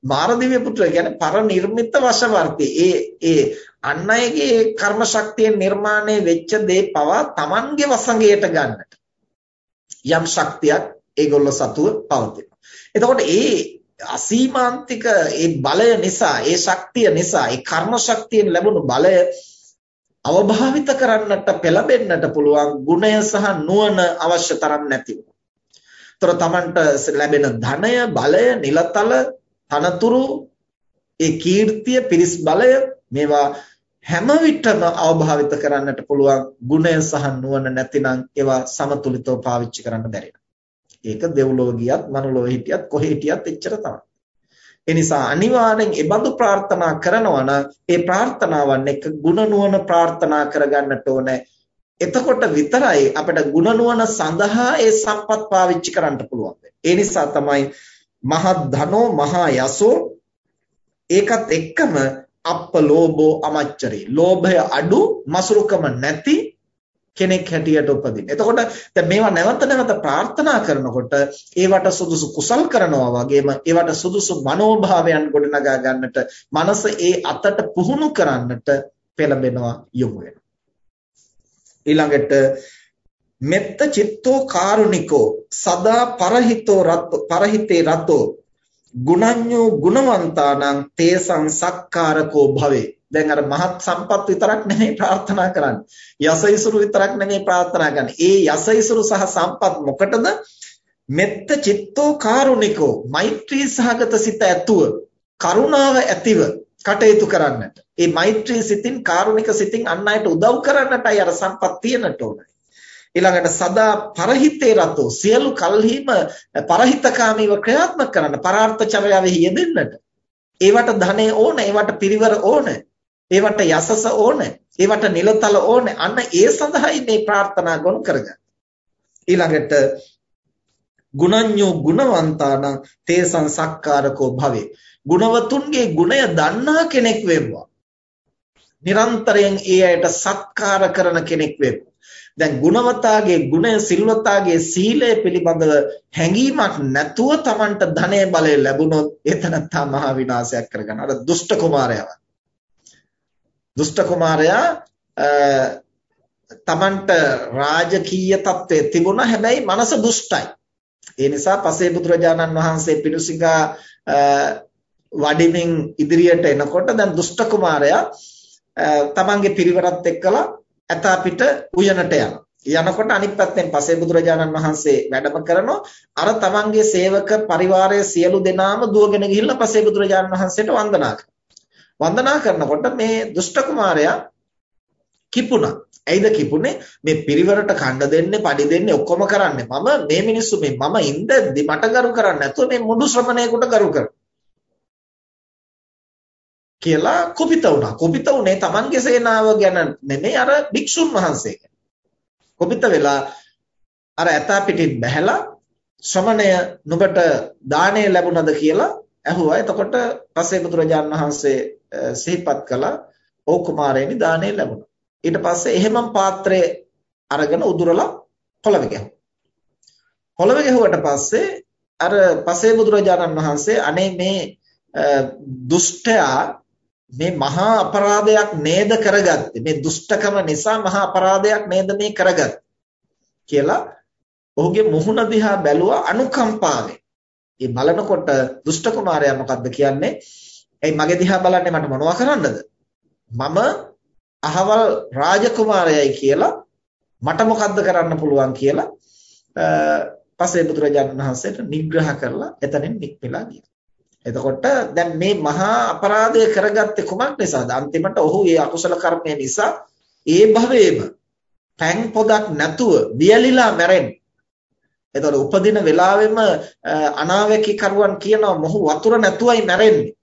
මාර දිව්‍ය පුත්‍රය කියන්නේ පරනිර්මිත වශවර්ති. ඒ ඒ අන් අයගේ කර්ම ශක්තියෙන් නිර්මාණය වෙච්ච දේ පවා Tamanගේ වසඟයට ගන්නට යම් ශක්තියක් ඒගොල්ලෝ සතුව පවතින. එතකොට ඒ අසීමාන්තික ඒ බලය නිසා, ඒ ශක්තිය නිසා, ඒ කර්ම ශක්තියෙන් ලැබුණු බලය අවභාවිත කරන්නට පෙළඹෙන්නට පුළුවන් ගුණය සහ නුවණ අවශ්‍ය තරම් නැතිව. ତොර තමන්ට ලැබෙන ධනය, බලය, නිලතල, තනතුරු, ඒ කීර්තිය, පිරිස් බලය මේවා හැම විටම අවභාවිත කරන්නට පුළුවන් ගුණය සහ නුවණ නැතිනම් ඒවා සමතුලිතව පාවිච්චි කරන්න බැරි ඒක දෙව්ලොව ගියත් මනුලොව හිටියත් කොහේ හිටියත් එච්චර තමයි. ඒ නිසා අනිවාර්යෙන් ඒ බඳු ප්‍රාර්ථනා කරනවා නම් ඒ ප්‍රාර්ථනාවන් එක්ක ಗುಣ නුවණ ප්‍රාර්ථනා කරගන්නට ඕනේ. එතකොට විතරයි අපිට ಗುಣ නුවණ සඳහා ඒ සම්පත් පාවිච්චි කරන්න පුළුවන්. ඒ නිසා තමයි මහත් ධනෝ මහා යසෝ ඒකත් එක්කම අප්ප ලෝභෝ අමච්චරේ. ලෝභය අඩු, මසුරුකම නැති කෙනෙක් හැටියට උපදින. එතකොට දැන් මේවා නැවත නැවත ප්‍රාර්ථනා කරනකොට ඒවට සුදුසු කුසල් කරනවා වගේම ඒවට සුදුසු මනෝභාවයන් ගොඩනගා ගන්නට මනස ඒ අතට පුහුණු කරන්නට පෙළඹෙනවා යොමු වෙනවා. ඊළඟට මෙත්ත චිත්තෝ කාරුණිකෝ සදා පරහිතෝ රත් පරහිතේ රතෝ ගුණඤ්ඤෝ ගුණවන්තානං තේසං සක්කාරකෝ භවේ දැන් අර මහත් සම්පත් විතරක් නෙමෙයි ප්‍රාර්ථනා කරන්නේ. යසයිසුරු විතරක් නෙමෙයි ප්‍රාර්ථනා කරන්නේ. ඒ යසයිසුරු සහ සම්පත් මොකටද? මෙත්ත චිත්තෝ කාරුණිකෝ මෛත්‍රී සහගත සිත ඇතුව කරුණාව ඇතිව කටයුතු කරන්නට. ඒ මෛත්‍රී සිතින් කාරුණික සිතින් අන් අයට උදව් කරන්නටයි අර සම්පත් තියෙන්නට ඕනේ. ඊළඟට සදා පරහිතේ රතෝ සියලු කල්හිම පරහිතකාමීව ක්‍රියාත්මක කරන්න පරාර්ථ චර්යාවෙහි යෙදෙන්නට. ඒවට ධනෙ ඕන, ඒවට පිරිවර ඕන. ඒවට යසස ඕනේ. ඒවට නිලතල ඕනේ. අන්න ඒ සඳහායි මේ ප්‍රාර්ථනා ගොනු කරගන්නේ. ඊළඟට ගුණඤ්ඤෝ ගුණවන්තාන තේසං සක්කාරකෝ භවේ. ගුණවතුන්ගේ ගුණය දන්නා කෙනෙක් වෙවුවා. නිරන්තරයෙන් ඒ අයට සත්කාර කරන කෙනෙක් වෙවුවා. දැන් ගුණවතාගේ ගුණය සිල්වතාගේ සීලය පිළිබඳව හැඟීමක් නැතුව Tamanට ධනය බලය ලැබුණොත් එතනත්තා මහා විනාශයක් කරගන්න. අර දුෂ්ට කුමාරයා දුෂ්ට කුමාරයා තමන්ට රාජකීය තත්ත්වයේ තිබුණා හැබැයි මනස දුෂ්ටයි. ඒ නිසා පසේ බුදුරජාණන් වහන්සේ පිණුසිඟා වඩිමින් ඉදිරියට එනකොට දැන් දුෂ්ට කුමාරයා තමන්ගේ පිරිවරත් එක්කලා ඇතා පිට උයනට යනවා. යනකොට අනිත් පැත්තෙන් පසේ බුදුරජාණන් වහන්සේ වැඩම කරනවා අර තමන්ගේ සේවක පරිවාරයේ සියලු දෙනාම දුවගෙන ගිහිල්ලා පසේ බුදුරජාණන් වහන්සේට වන්දනා කරනවා. වන්දනා කරනකොට මේ දුෂ්ට කුමාරයා කිපුණා. ඇයිද කිපුනේ? මේ පිරිවරට කණ්ඩ දෙන්නේ, පඩි දෙන්නේ ඔක්කොම කරන්නේ. මම මේ මිනිස්සු මේ මම ඉඳද්දි මට ගරු කරන්නේ නැතුව මේ මුඩු ශ්‍රමණයෙකුට ගරු කරනවා. කියලා කුපිත වුණා. කුපිත උනේ Tamanගේ සේනාව ගැන නෙමෙයි අර භික්ෂුන් වහන්සේ ගැන. කුපිත වෙලා අර ඇතා පිටින් බැහැලා ශ්‍රමණය නුඹට දාණය ලැබුණද කියලා ඇහුවා. එතකොට පස්සේ බුදුරජාන් වහන්සේ සිහිපත් කළා "ඕ කුමාරයනි දාණය ලැබුණා." ඊට පස්සේ එහෙමම පාත්‍රය අරගෙන උදුරලා පොළවේ ගැහුවා. පොළවේ ගැහුවට පස්සේ අර පසේ බුදුරජාණන් වහන්සේ අනේ මේ දුෂ්ටයා මේ මහා අපරාධයක් නේද කරගත්තේ මේ දුෂ්ටකම නිසා මහා අපරාධයක් නේද මේ කරගත්තේ කියලා ඔහුගේ මුහුණ දිහා බැලුවා අනුකම්පාවෙන්. ඒ බලනකොට දුෂ්ට කුමාරයා මොකද්ද කියන්නේ? "එයි මගේ දිහා බලන්නේ මට මොනවා කරන්නද? මම අහවල් රාජකුමාරයයි කියලා මට මොකද්ද කරන්න පුළුවන් කියලා පසේ බුදුරජාණන් වහන්සේට නිග්‍රහ කරලා එතනින් නික්මලා ගියා. එතකොට දැන් මේ මහා අපරාධය කරගත්තේ කුමක් නිසාද? අන්තිමට ඔහු ඒ අකුසල කර්මය නිසා ඒ භවයේම පැන් පොදක් නැතුව වියලිලා මැරෙන්නේ. එතකොට උපදින වෙලාවෙම අනාවැකී කරුවන් කියනවා මොහු වතුර නැතුවයි මැරෙන්නේ.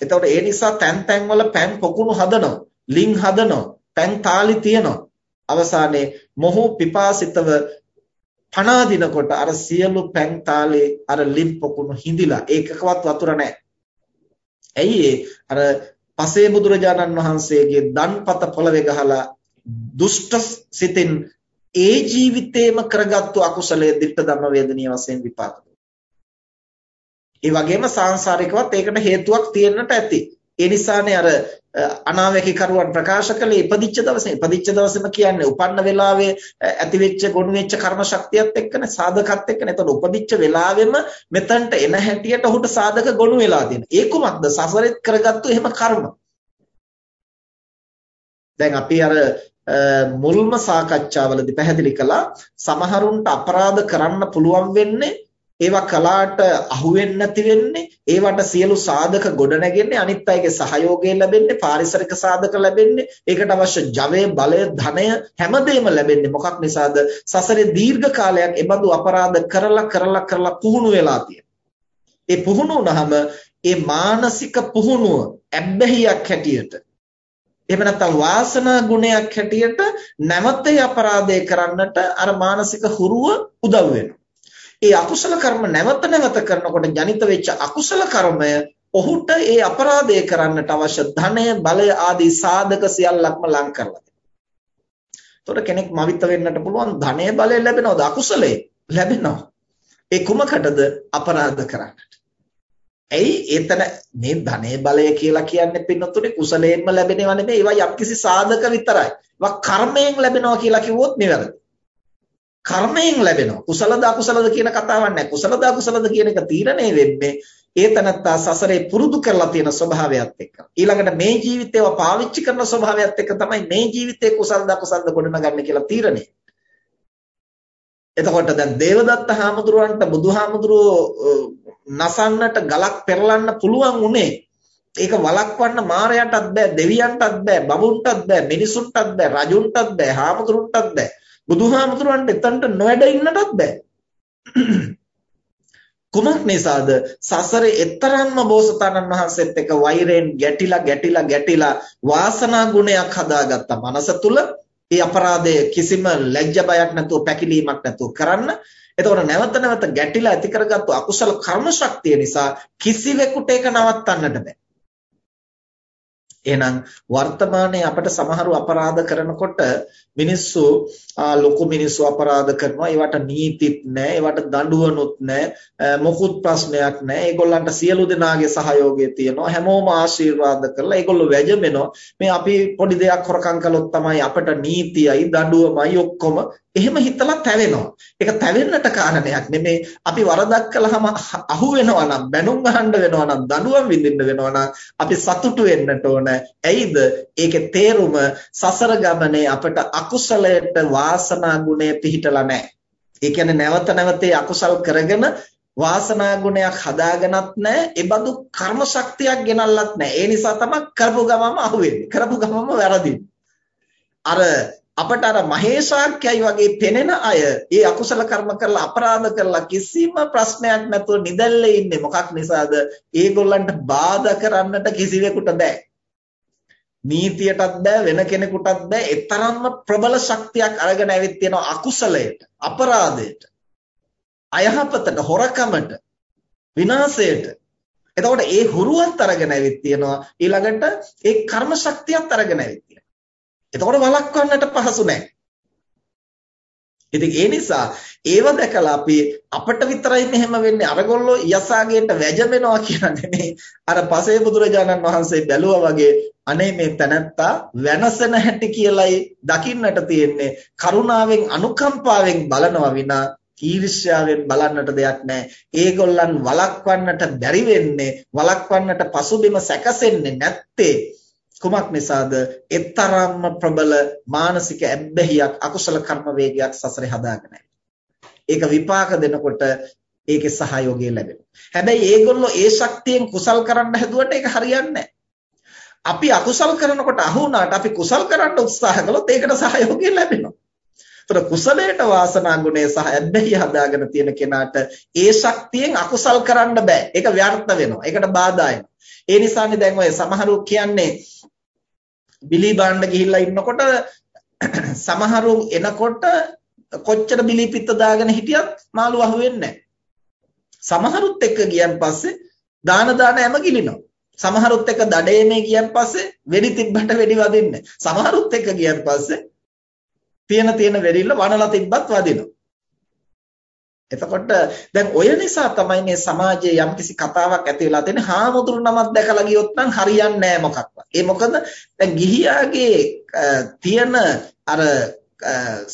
එතකොට ඒ නිසා තැන් තැන් වල පැන් පොකුණු හදනවා, ලිං හදනවා, පැන් තාලි තියනවා. අවසානයේ මොහු පිපාසිතව පනා දිනකොට අර සියලු පැන් තාලේ අර ලිම් පොකුණු හිඳිලා ඒකකවත් වතුර නැහැ. ඇයි අර පසේ බුදුරජාණන් වහන්සේගේ දන්පත පොළවේ ගහලා දුෂ්ට සිතින් ඒ ජීවිතේම කරගත්තු අකුසලයේ ditta ධම්ම වේදනීය වශයෙන් විපාක ඒ වගේම සාංශාරිකවත් ඒකට හේතුවක් තියෙන්නට ඇති. ඒ නිසානේ අර අනාවැකී කරුවන් ප්‍රකාශ කළේ ඉපදිච්ච දවසේ ඉපදිච්ච දවසේම කියන්නේ උපන්න වෙලාවේ ඇතිවෙච්ච ගොනු වෙච්ච කර්ම ශක්තියත් එක්කනේ සාධකත් එක්කනේ. එතකොට උපදිච්ච වෙලාවෙම මෙතනට එන හැටියට ඔහුට සාධක ගොනු වෙලා තියෙනවා. ඒ කුමක්ද? සසරෙත් කරගත්තු එහෙම කර්ම. දැන් අපි අර මුල්ම සාකච්ඡාවලදී පැහැදිලි කළා සමහරුන්ට අපරාධ කරන්න පුළුවන් වෙන්නේ ඒවා කලාට අහුවෙන්නේ නැති වෙන්නේ ඒවට සියලු සාධක ගොඩනැගෙන්නේ අනිත් අයගේ සහයෝගය ලැබෙන්නේ පාරිසරික සාධක ලැබෙන්නේ ඒකට අවශ්‍ය ජවය බලය ධනය හැමදේම ලැබෙන්නේ. මොකක් නිසාද? සසරේ දීර්ඝ කාලයක් එබඳු අපරාධ කරලා කරලා කරලා පුහුණු වෙලා ඒ පුහුණු වුණාම ඒ මානසික පුහුණුව ඇබ්බැහියක් හැටියට එහෙම නැත්නම් වාසනා ගුණයක් හැටියට නැවත අපරාධය කරන්නට අර මානසික හුරුව උදව් වෙනවා ඒ අකුසල කර්ම නැවත නැවත කරනකොට ජනිත වෙච්ච අකුසල කර්මය ඔහුට ඒ අපරාධය කරන්නට අවශ්‍ය ධනය බලය ආදී සාධක සියල්ලක්ම ලං කරලා දෙනවා. කෙනෙක් මවිත වෙන්නට පුළුවන් ධනය බලය ලැබෙනවද අකුසලයේ? ලැබෙනවා. ඒ කුමකටද අපරාධ කරන්නට? ඇයි ඒතන මේ ධනය බලය කියලා කියන්නේ පින්නතුනේ කුසලයෙන්ම ලැබෙනව නෙමෙයි ඒවා යම්කිසි සාධක විතරයි. ඒවා කර්මයෙන් ලැබෙනවා කියලා කිව්වොත් නිවැරදි. කර්මයෙන් ලැබෙනවා. කුසලද අකුසලද කියන කතාවක් නැහැ. කුසලද අකුසලද කියන එක තීරණය වෙන්නේ ඒ තනත්තා සසරේ පුරුදු කරලා තියෙන ස්වභාවයත් එක්ක. ඊළඟට මේ ජීවිතේව පාවිච්චි කරන ස්වභාවයත් එක්ක තමයි මේ ජීවිතේ කුසලද අකුසලද ගොඩනගන්නේ කියලා තීරණය. එතකොට දැන් දේවදත්ත හාමුදුරුවන්ට බුදුහාමුදුරුවෝ නසන්නට ගලක් පෙරලන්න පුළුවන් උනේ. ඒක වළක්වන්න මාරයටත් බෑ දෙවියන්ටත් බෑ බමුණටත් බෑ මිනිසුන්ටත් බෑ රජුන්ටත් බෑ හාමුදුරුන්ටත් බෑ. බුදුහාමුදුරන්ට එතනට නොවැඩ ඉන්නටත් බෑ. කුමක් නිසාද? සසරේ එතරම්ම බෝසතාණන් වහන්සේත් එක්ක වෛරයෙන් ගැටිලා ගැටිලා ගැටිලා වාසනා ගුණයක් හදාගත්ත මනස තුල ඒ අපරාධය කිසිම ලැජ්ජ බයක් නැතුව පැකිලීමක් නැතුව කරන්න. එතකොට නැවත නැවත ගැටිලා ඇති කරගත්තු අකුසල කර්ම ශක්තිය නිසා කිසිවෙකුට ඒක නවත්තන්නට බෑ. එහෙනම් වර්තමානයේ අපිට සමහරු අපරාධ කරනකොට මිනිස්සු ලොකු මිනිස්සු අපරාධ කරනවා. ඒවට නීතිත් නැහැ ඒවට දඬුවනුත් නැහැ මොකුත් ප්‍රශ්නයක් නැහැ ඒගොල්ලන්ට සියලු දෙනාගේ සහයෝගය තියෙනවා. හැමෝම ආශිර්වාද කරලා ඒගොල්ලෝ වැජඹෙනවා. මේ අපි පොඩි දෙයක් හොරකම් කළොත් තමයි අපිට නීතියයි දඬුවමයි ඔක්කොම එහෙම හිතලා තැවෙනවා. ඒක තැවෙන්නට කාරණයක් නෙමේ. අපි වරදක් කළාම අහු වෙනවා නම්, බැනුම් අහන්න වෙනවා නම්, දඬුවම් විඳින්න වෙනවා නම් අපි සතුටු වෙන්නට ඕන. ඇයිද? ඒකේ තේරුම සසර ගමනේ අපට අකුසලයට වාසනා ගුණය පිහිටලා නැහැ. ඒ කියන්නේ නැවත නැවත අකුසල් කරගෙන වාසනා ගුණයක් හදාගෙනත් නැහැ. ඒ බඳු කර්ම ශක්තියක් ගෙනල්ලත් නැහැ. ඒ නිසා තමයි කරපු ගමම අහුවෙන්නේ. කරපු ගමම වැරදින්නේ. අර අපට අර මහේශාක්‍යයි වගේ පෙනෙන අය ඒ අකුසල කර්ම කරලා අපරාධ කරලා කිසිම ප්‍රශ්නයක් නැතුව නිදැල්ලේ ඉන්නේ මොකක් නිසාද? ඒගොල්ලන්ට බාධා කරන්නට කිසිවෙකුට බෑ. නීතියටත් බෑ වෙන කෙනෙකුටත් බෑ ඒ තරම්ම ප්‍රබල ශක්තියක් අරගෙන ඇවිත් තියෙනවා අකුසලයට අපරාධයට අයහපතට හොරකමට විනාශයට එතකොට ඒ හුරුවත් අරගෙන ඇවිත් තියෙනවා ඊළඟට ඒ කර්ම ශක්තියත් අරගෙන ඇවිත් තියෙනවා එතකොට වළක්වන්නට පහසු නැහැ ඉතින් ඒ නිසා ඒව දැකලා අපි අපිට විතරයි මෙහෙම වෙන්නේ. අරගොල්ලෝ යසාගේට වැජඹෙනවා කියන නෙමෙයි අර පසේ බුදුරජාණන් වහන්සේ බැලුවා වගේ අනේ මේ තැනත්තා වෙනසන හැටි කියලයි දකින්නට තියෙන්නේ. කරුණාවෙන් අනුකම්පාවෙන් බලනවා විනා ඊර්ෂ්‍යාවෙන් බලන්නට දෙයක් නැහැ. ඒගොල්ලන් වළක්වන්නට බැරි වෙන්නේ වළක්වන්නට පසුබිම සැකසෙන්නේ නැත්තේ කුමක් නිසාද? එතරම්ම ප්‍රබල මානසික ඇබ්බැහියක් අකුසල කර්ම වේගයක් සසරේ හදාගෙන ඒක විපාක දෙනකොට ඒකේ සහයෝගය ලැබෙනවා. හැබැයි ඒගොල්ලෝ ඒ ශක්තියෙන් කුසල් කරන්න හැදුවට ඒක හරියන්නේ අපි අකුසල් කරනකොට අහු වුණාට අපි කුසල් කරන්න උත්සාහ කළොත් ඒකට සහයෝගය ලැබෙනවා. ඒතර කුසලයට වාසනා ගුණය සහ ඇබ්බැහිය හදාගෙන තියෙන කෙනාට ඒ ශක්තියෙන් අකුසල් කරන්න බෑ. ඒක ව්‍යර්ථ වෙනවා. ඒකට බාධා එනවා. ඒ නිසානේ දැන් ඔය සමහරු කියන්නේ බිලි බාන්න ගිහිල්ලා ඉන්නකොට සමහරු එනකොට කොච්චර බිලි පිත්ත දාගෙන හිටියත් මාළු අහුවෙන්නේ සමහරුත් එක්ක ගියන් පස්සේ දාන දාන හැම ගිලිනවා. සමහරුත් එක්ක දඩේමේ ගියන් පස්සේ වෙඩි තිබ්බට වෙඩි වදින්නේ. සමහරුත් එක්ක ගියන් පස්සේ තියෙන තියෙන වෙඩිල්ල වනලා තිබ්බත් වදිනවා. එතකොට දැන් ඔය නිසා තමයි මේ සමාජයේ යම්කිසි කතාවක් ඇති වෙලා තියෙන්නේ හාමුදුරු නමක් දැකලා ගියොත් නම් හරියන්නේ නැහැ මොකක්වත්. ඒ මොකද දැන් ගිහියාගේ තියෙන අර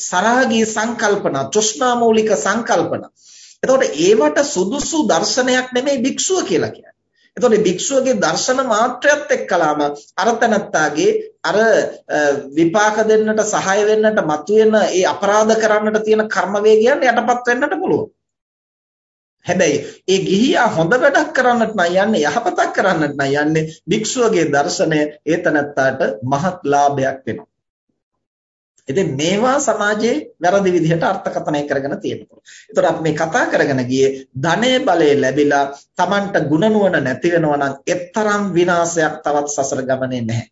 සරාගී සංකල්පන, තෘෂ්ණා මූලික සංකල්පන. එතකොට ඒවට සුදුසු දර්ශනයක් නෙමෙයි භික්ෂුව කියලා කියන්නේ. එතකොට භික්ෂුවගේ දර්ශන මාත්‍රයත් එක්කලාම අරතනත්තාගේ අර විපාක දෙන්නට සහාය වෙන්නට මතුවෙන ඒ අපරාධ කරන්නට තියෙන කර්ම වේගයන් යටපත් වෙන්නට පුළුවන්. හැබැයි ඒ ගිහියා හොඳ වැඩක් කරන්නට නම් යන්නේ යහපතක් කරන්නට නම් යන්නේ භික්ෂුවගේ දර්ශනය ඒ තනත්තාට මහත් ලාභයක් වෙනවා. ඉතින් මේවා සමාජයේ වැරදි විදිහට අර්ථකථනය කරගෙන තියෙනවා. ඒතකොට අපි මේ කතා කරගෙන ගියේ ධනෙ බලය ලැබිලා Tamanට ಗುಣ නුවණ නැති වෙනවා නම් එතරම් විනාශයක් තවත් සසර ගමනේ නැහැ.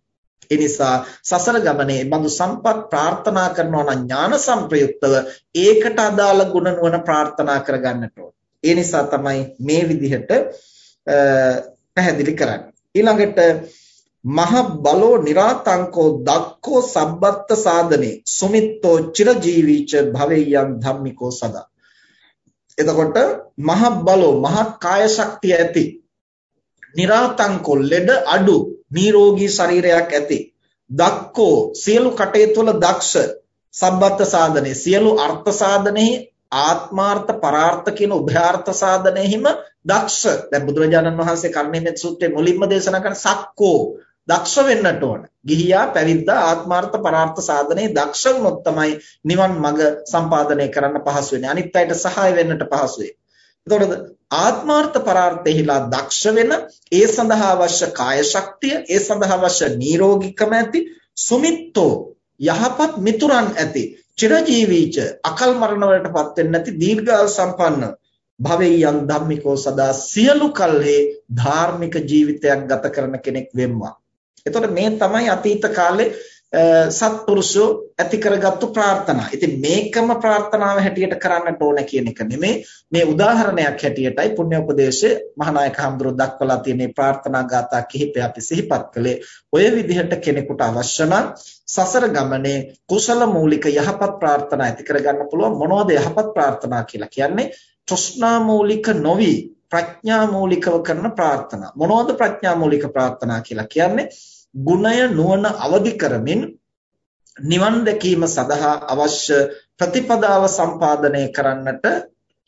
ඒ නිසා සසර ගමනේ බඳු සම්පත් ප්‍රාර්ථනා කරනවා නම් ඥාන සංප්‍රයුක්තව ඒකට අදාළ ගුණ නුවණ ප්‍රාර්ථනා කරගන්නට ඕන. ඒ නිසා තමයි මේ විදිහට පැහැදිලි කරන්නේ. ඊළඟට මහ බලෝ निराතංකෝ දක්ඛෝ සබ්බත්ත සාධනේ සුමිත්තෝ චිරජීවීච භවෙයං ධම්මිකෝ සදා. එතකොට මහ බලෝ මහ කාය ශක්තිය ඇති. निराතංකෝ ලෙඩ අඩු නිරෝගී ශරීරයක් ඇති. දක්ඛෝ සියලු කටයුතු වල දක්ෂ සබ්බත්ත සාධනේ සියලු අර්ථ සාධනෙහි ආත්මාර්ථ පරාර්ථ කියන උභයාර්ථ සාධනෙහිම දක්ෂ. දැන් බුදුරජාණන් වහන්සේ කර්ණීමේ සූත්‍රයේ මුලින්ම දේශනා කරන සක්කෝ දක්ෂ වෙන්නට ඕන. ගිහියා පැවිද්දා ආත්මාර්ථ පරාර්ථ සාධනයේ දක්ෂ වුණොත් තමයි නිවන් මඟ සම්පාදනය කරන්න පහසු වෙන්නේ. අනිත් අයට සහාය වෙන්නට පහසු වෙන්නේ. එතකොට ආත්මාර්ථ පරාර්ථෙහිලා දක්ෂ වෙන ඒ සඳහා අවශ්‍ය කාය ශක්තිය, ඒ සඳහා අවශ්‍ය නිරෝගීකම ඇති සුමිත්තෝ යහපත් මිතුරන් ඇති චිරජීවීච අකල් මරණ වලටපත් වෙන්නේ නැති දීර්ඝායු සම්පන්න භවෙයන් ධම්මිකෝ සදා සියලු කල්හි ධාර්මික ජීවිතයක් ගත කරන කෙනෙක් වෙම්වා එතකොට මේ තමයි අතීත කාලේ සත්පුරුෂෝ ඇති කරගත්තු ප්‍රාර්ථනා. ඉතින් මේකම ප්‍රාර්ථනාව හැටියට කරන්නට ඕන කියන එක නෙමෙයි. මේ උදාහරණයක් හැටියටයි පුණ්‍ය උපදේශයේ මහානායක හඳුරු දක්වලා තියෙන ප්‍රාර්ථනා ගාථා කිහිපය අපි සිහිපත් කළේ. ඔය විදිහට කෙනෙකුට අවශ්‍ය නම් සසර ගමනේ කුසල මූලික යහපත් ප්‍රාර්ථනා ඇති කරගන්න පුළුවන්. මොනවද යහපත් ප්‍රාර්ථනා කියලා කියන්නේ? තෘෂ්ණා මූලික නොවි ප්‍රඥා මූලිකව කරන ප්‍රාර්ථනා. මොනවද ප්‍රඥා මූලික ප්‍රාර්ථනා කියලා කියන්නේ? ගුණය නුවණ අවදි කරමින් නිවන් දැකීම සඳහා අවශ්‍ය ප්‍රතිපදාව සම්පාදනය කරන්නට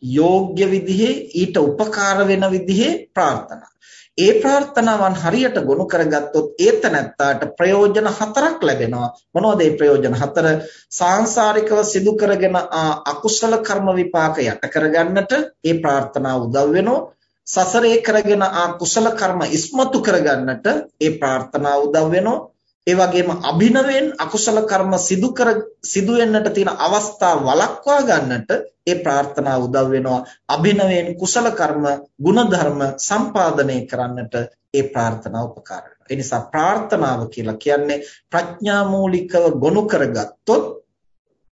යෝග්‍ය විදිහේ ඊට උපකාර වෙන විදිහේ ප්‍රාර්ථනා. ඒ ප්‍රාර්ථනාවන් හරියට ගොනු කරගත්තොත් ඒතනත්තාට ප්‍රයෝජන හතරක් ලැබෙනවා. මොනවද ඒ ප්‍රයෝජන හතර? සාංශාරිකව සිදු කරගෙන අකුසල කර්ම විපාක යට කරගන්නට ඒ ප්‍රාර්ථනාව උදව් වෙනවා. සසරේ කරගෙන ආ කුසල කර්ම ඉස්මතු කරගන්නට ඒ ප්‍රාර්ථනාව උදව් වෙනවා. ඒ වගේම අභිනවයෙන් අකුසල කර්ම සිදු කර සිදු වෙන්නට තියෙන අවස්ථා වළක්වා ගන්නට ඒ ප්‍රාර්ථනාව උදව් වෙනවා අභිනවයෙන් කුසල කර්ම ಗುಣධර්ම සම්පාදනය කරන්නට ඒ ප්‍රාර්ථනාව උපකාර වෙනවා ඒ නිසා ප්‍රාර්ථනාව කියලා කියන්නේ ප්‍රඥා මූලිකව ගොනු කරගත්තොත්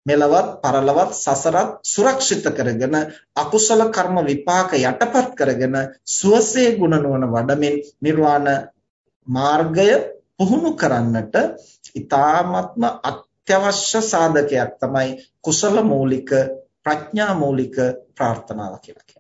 මෙලවත් පරලවත් සසරත් සුරක්ෂිත කරගෙන අකුසල කර්ම විපාක යටපත් කරගෙන සුවසේ ගුණ නොවන වඩමින් නිර්වාණ මාර්ගය පුහුණු කරන්නට ඊ타ත්ම අත්‍යවශ්‍ය සාධකයක් තමයි කුසල මූලික ප්‍රඥා මූලික ප්‍රාර්ථනාව කියලා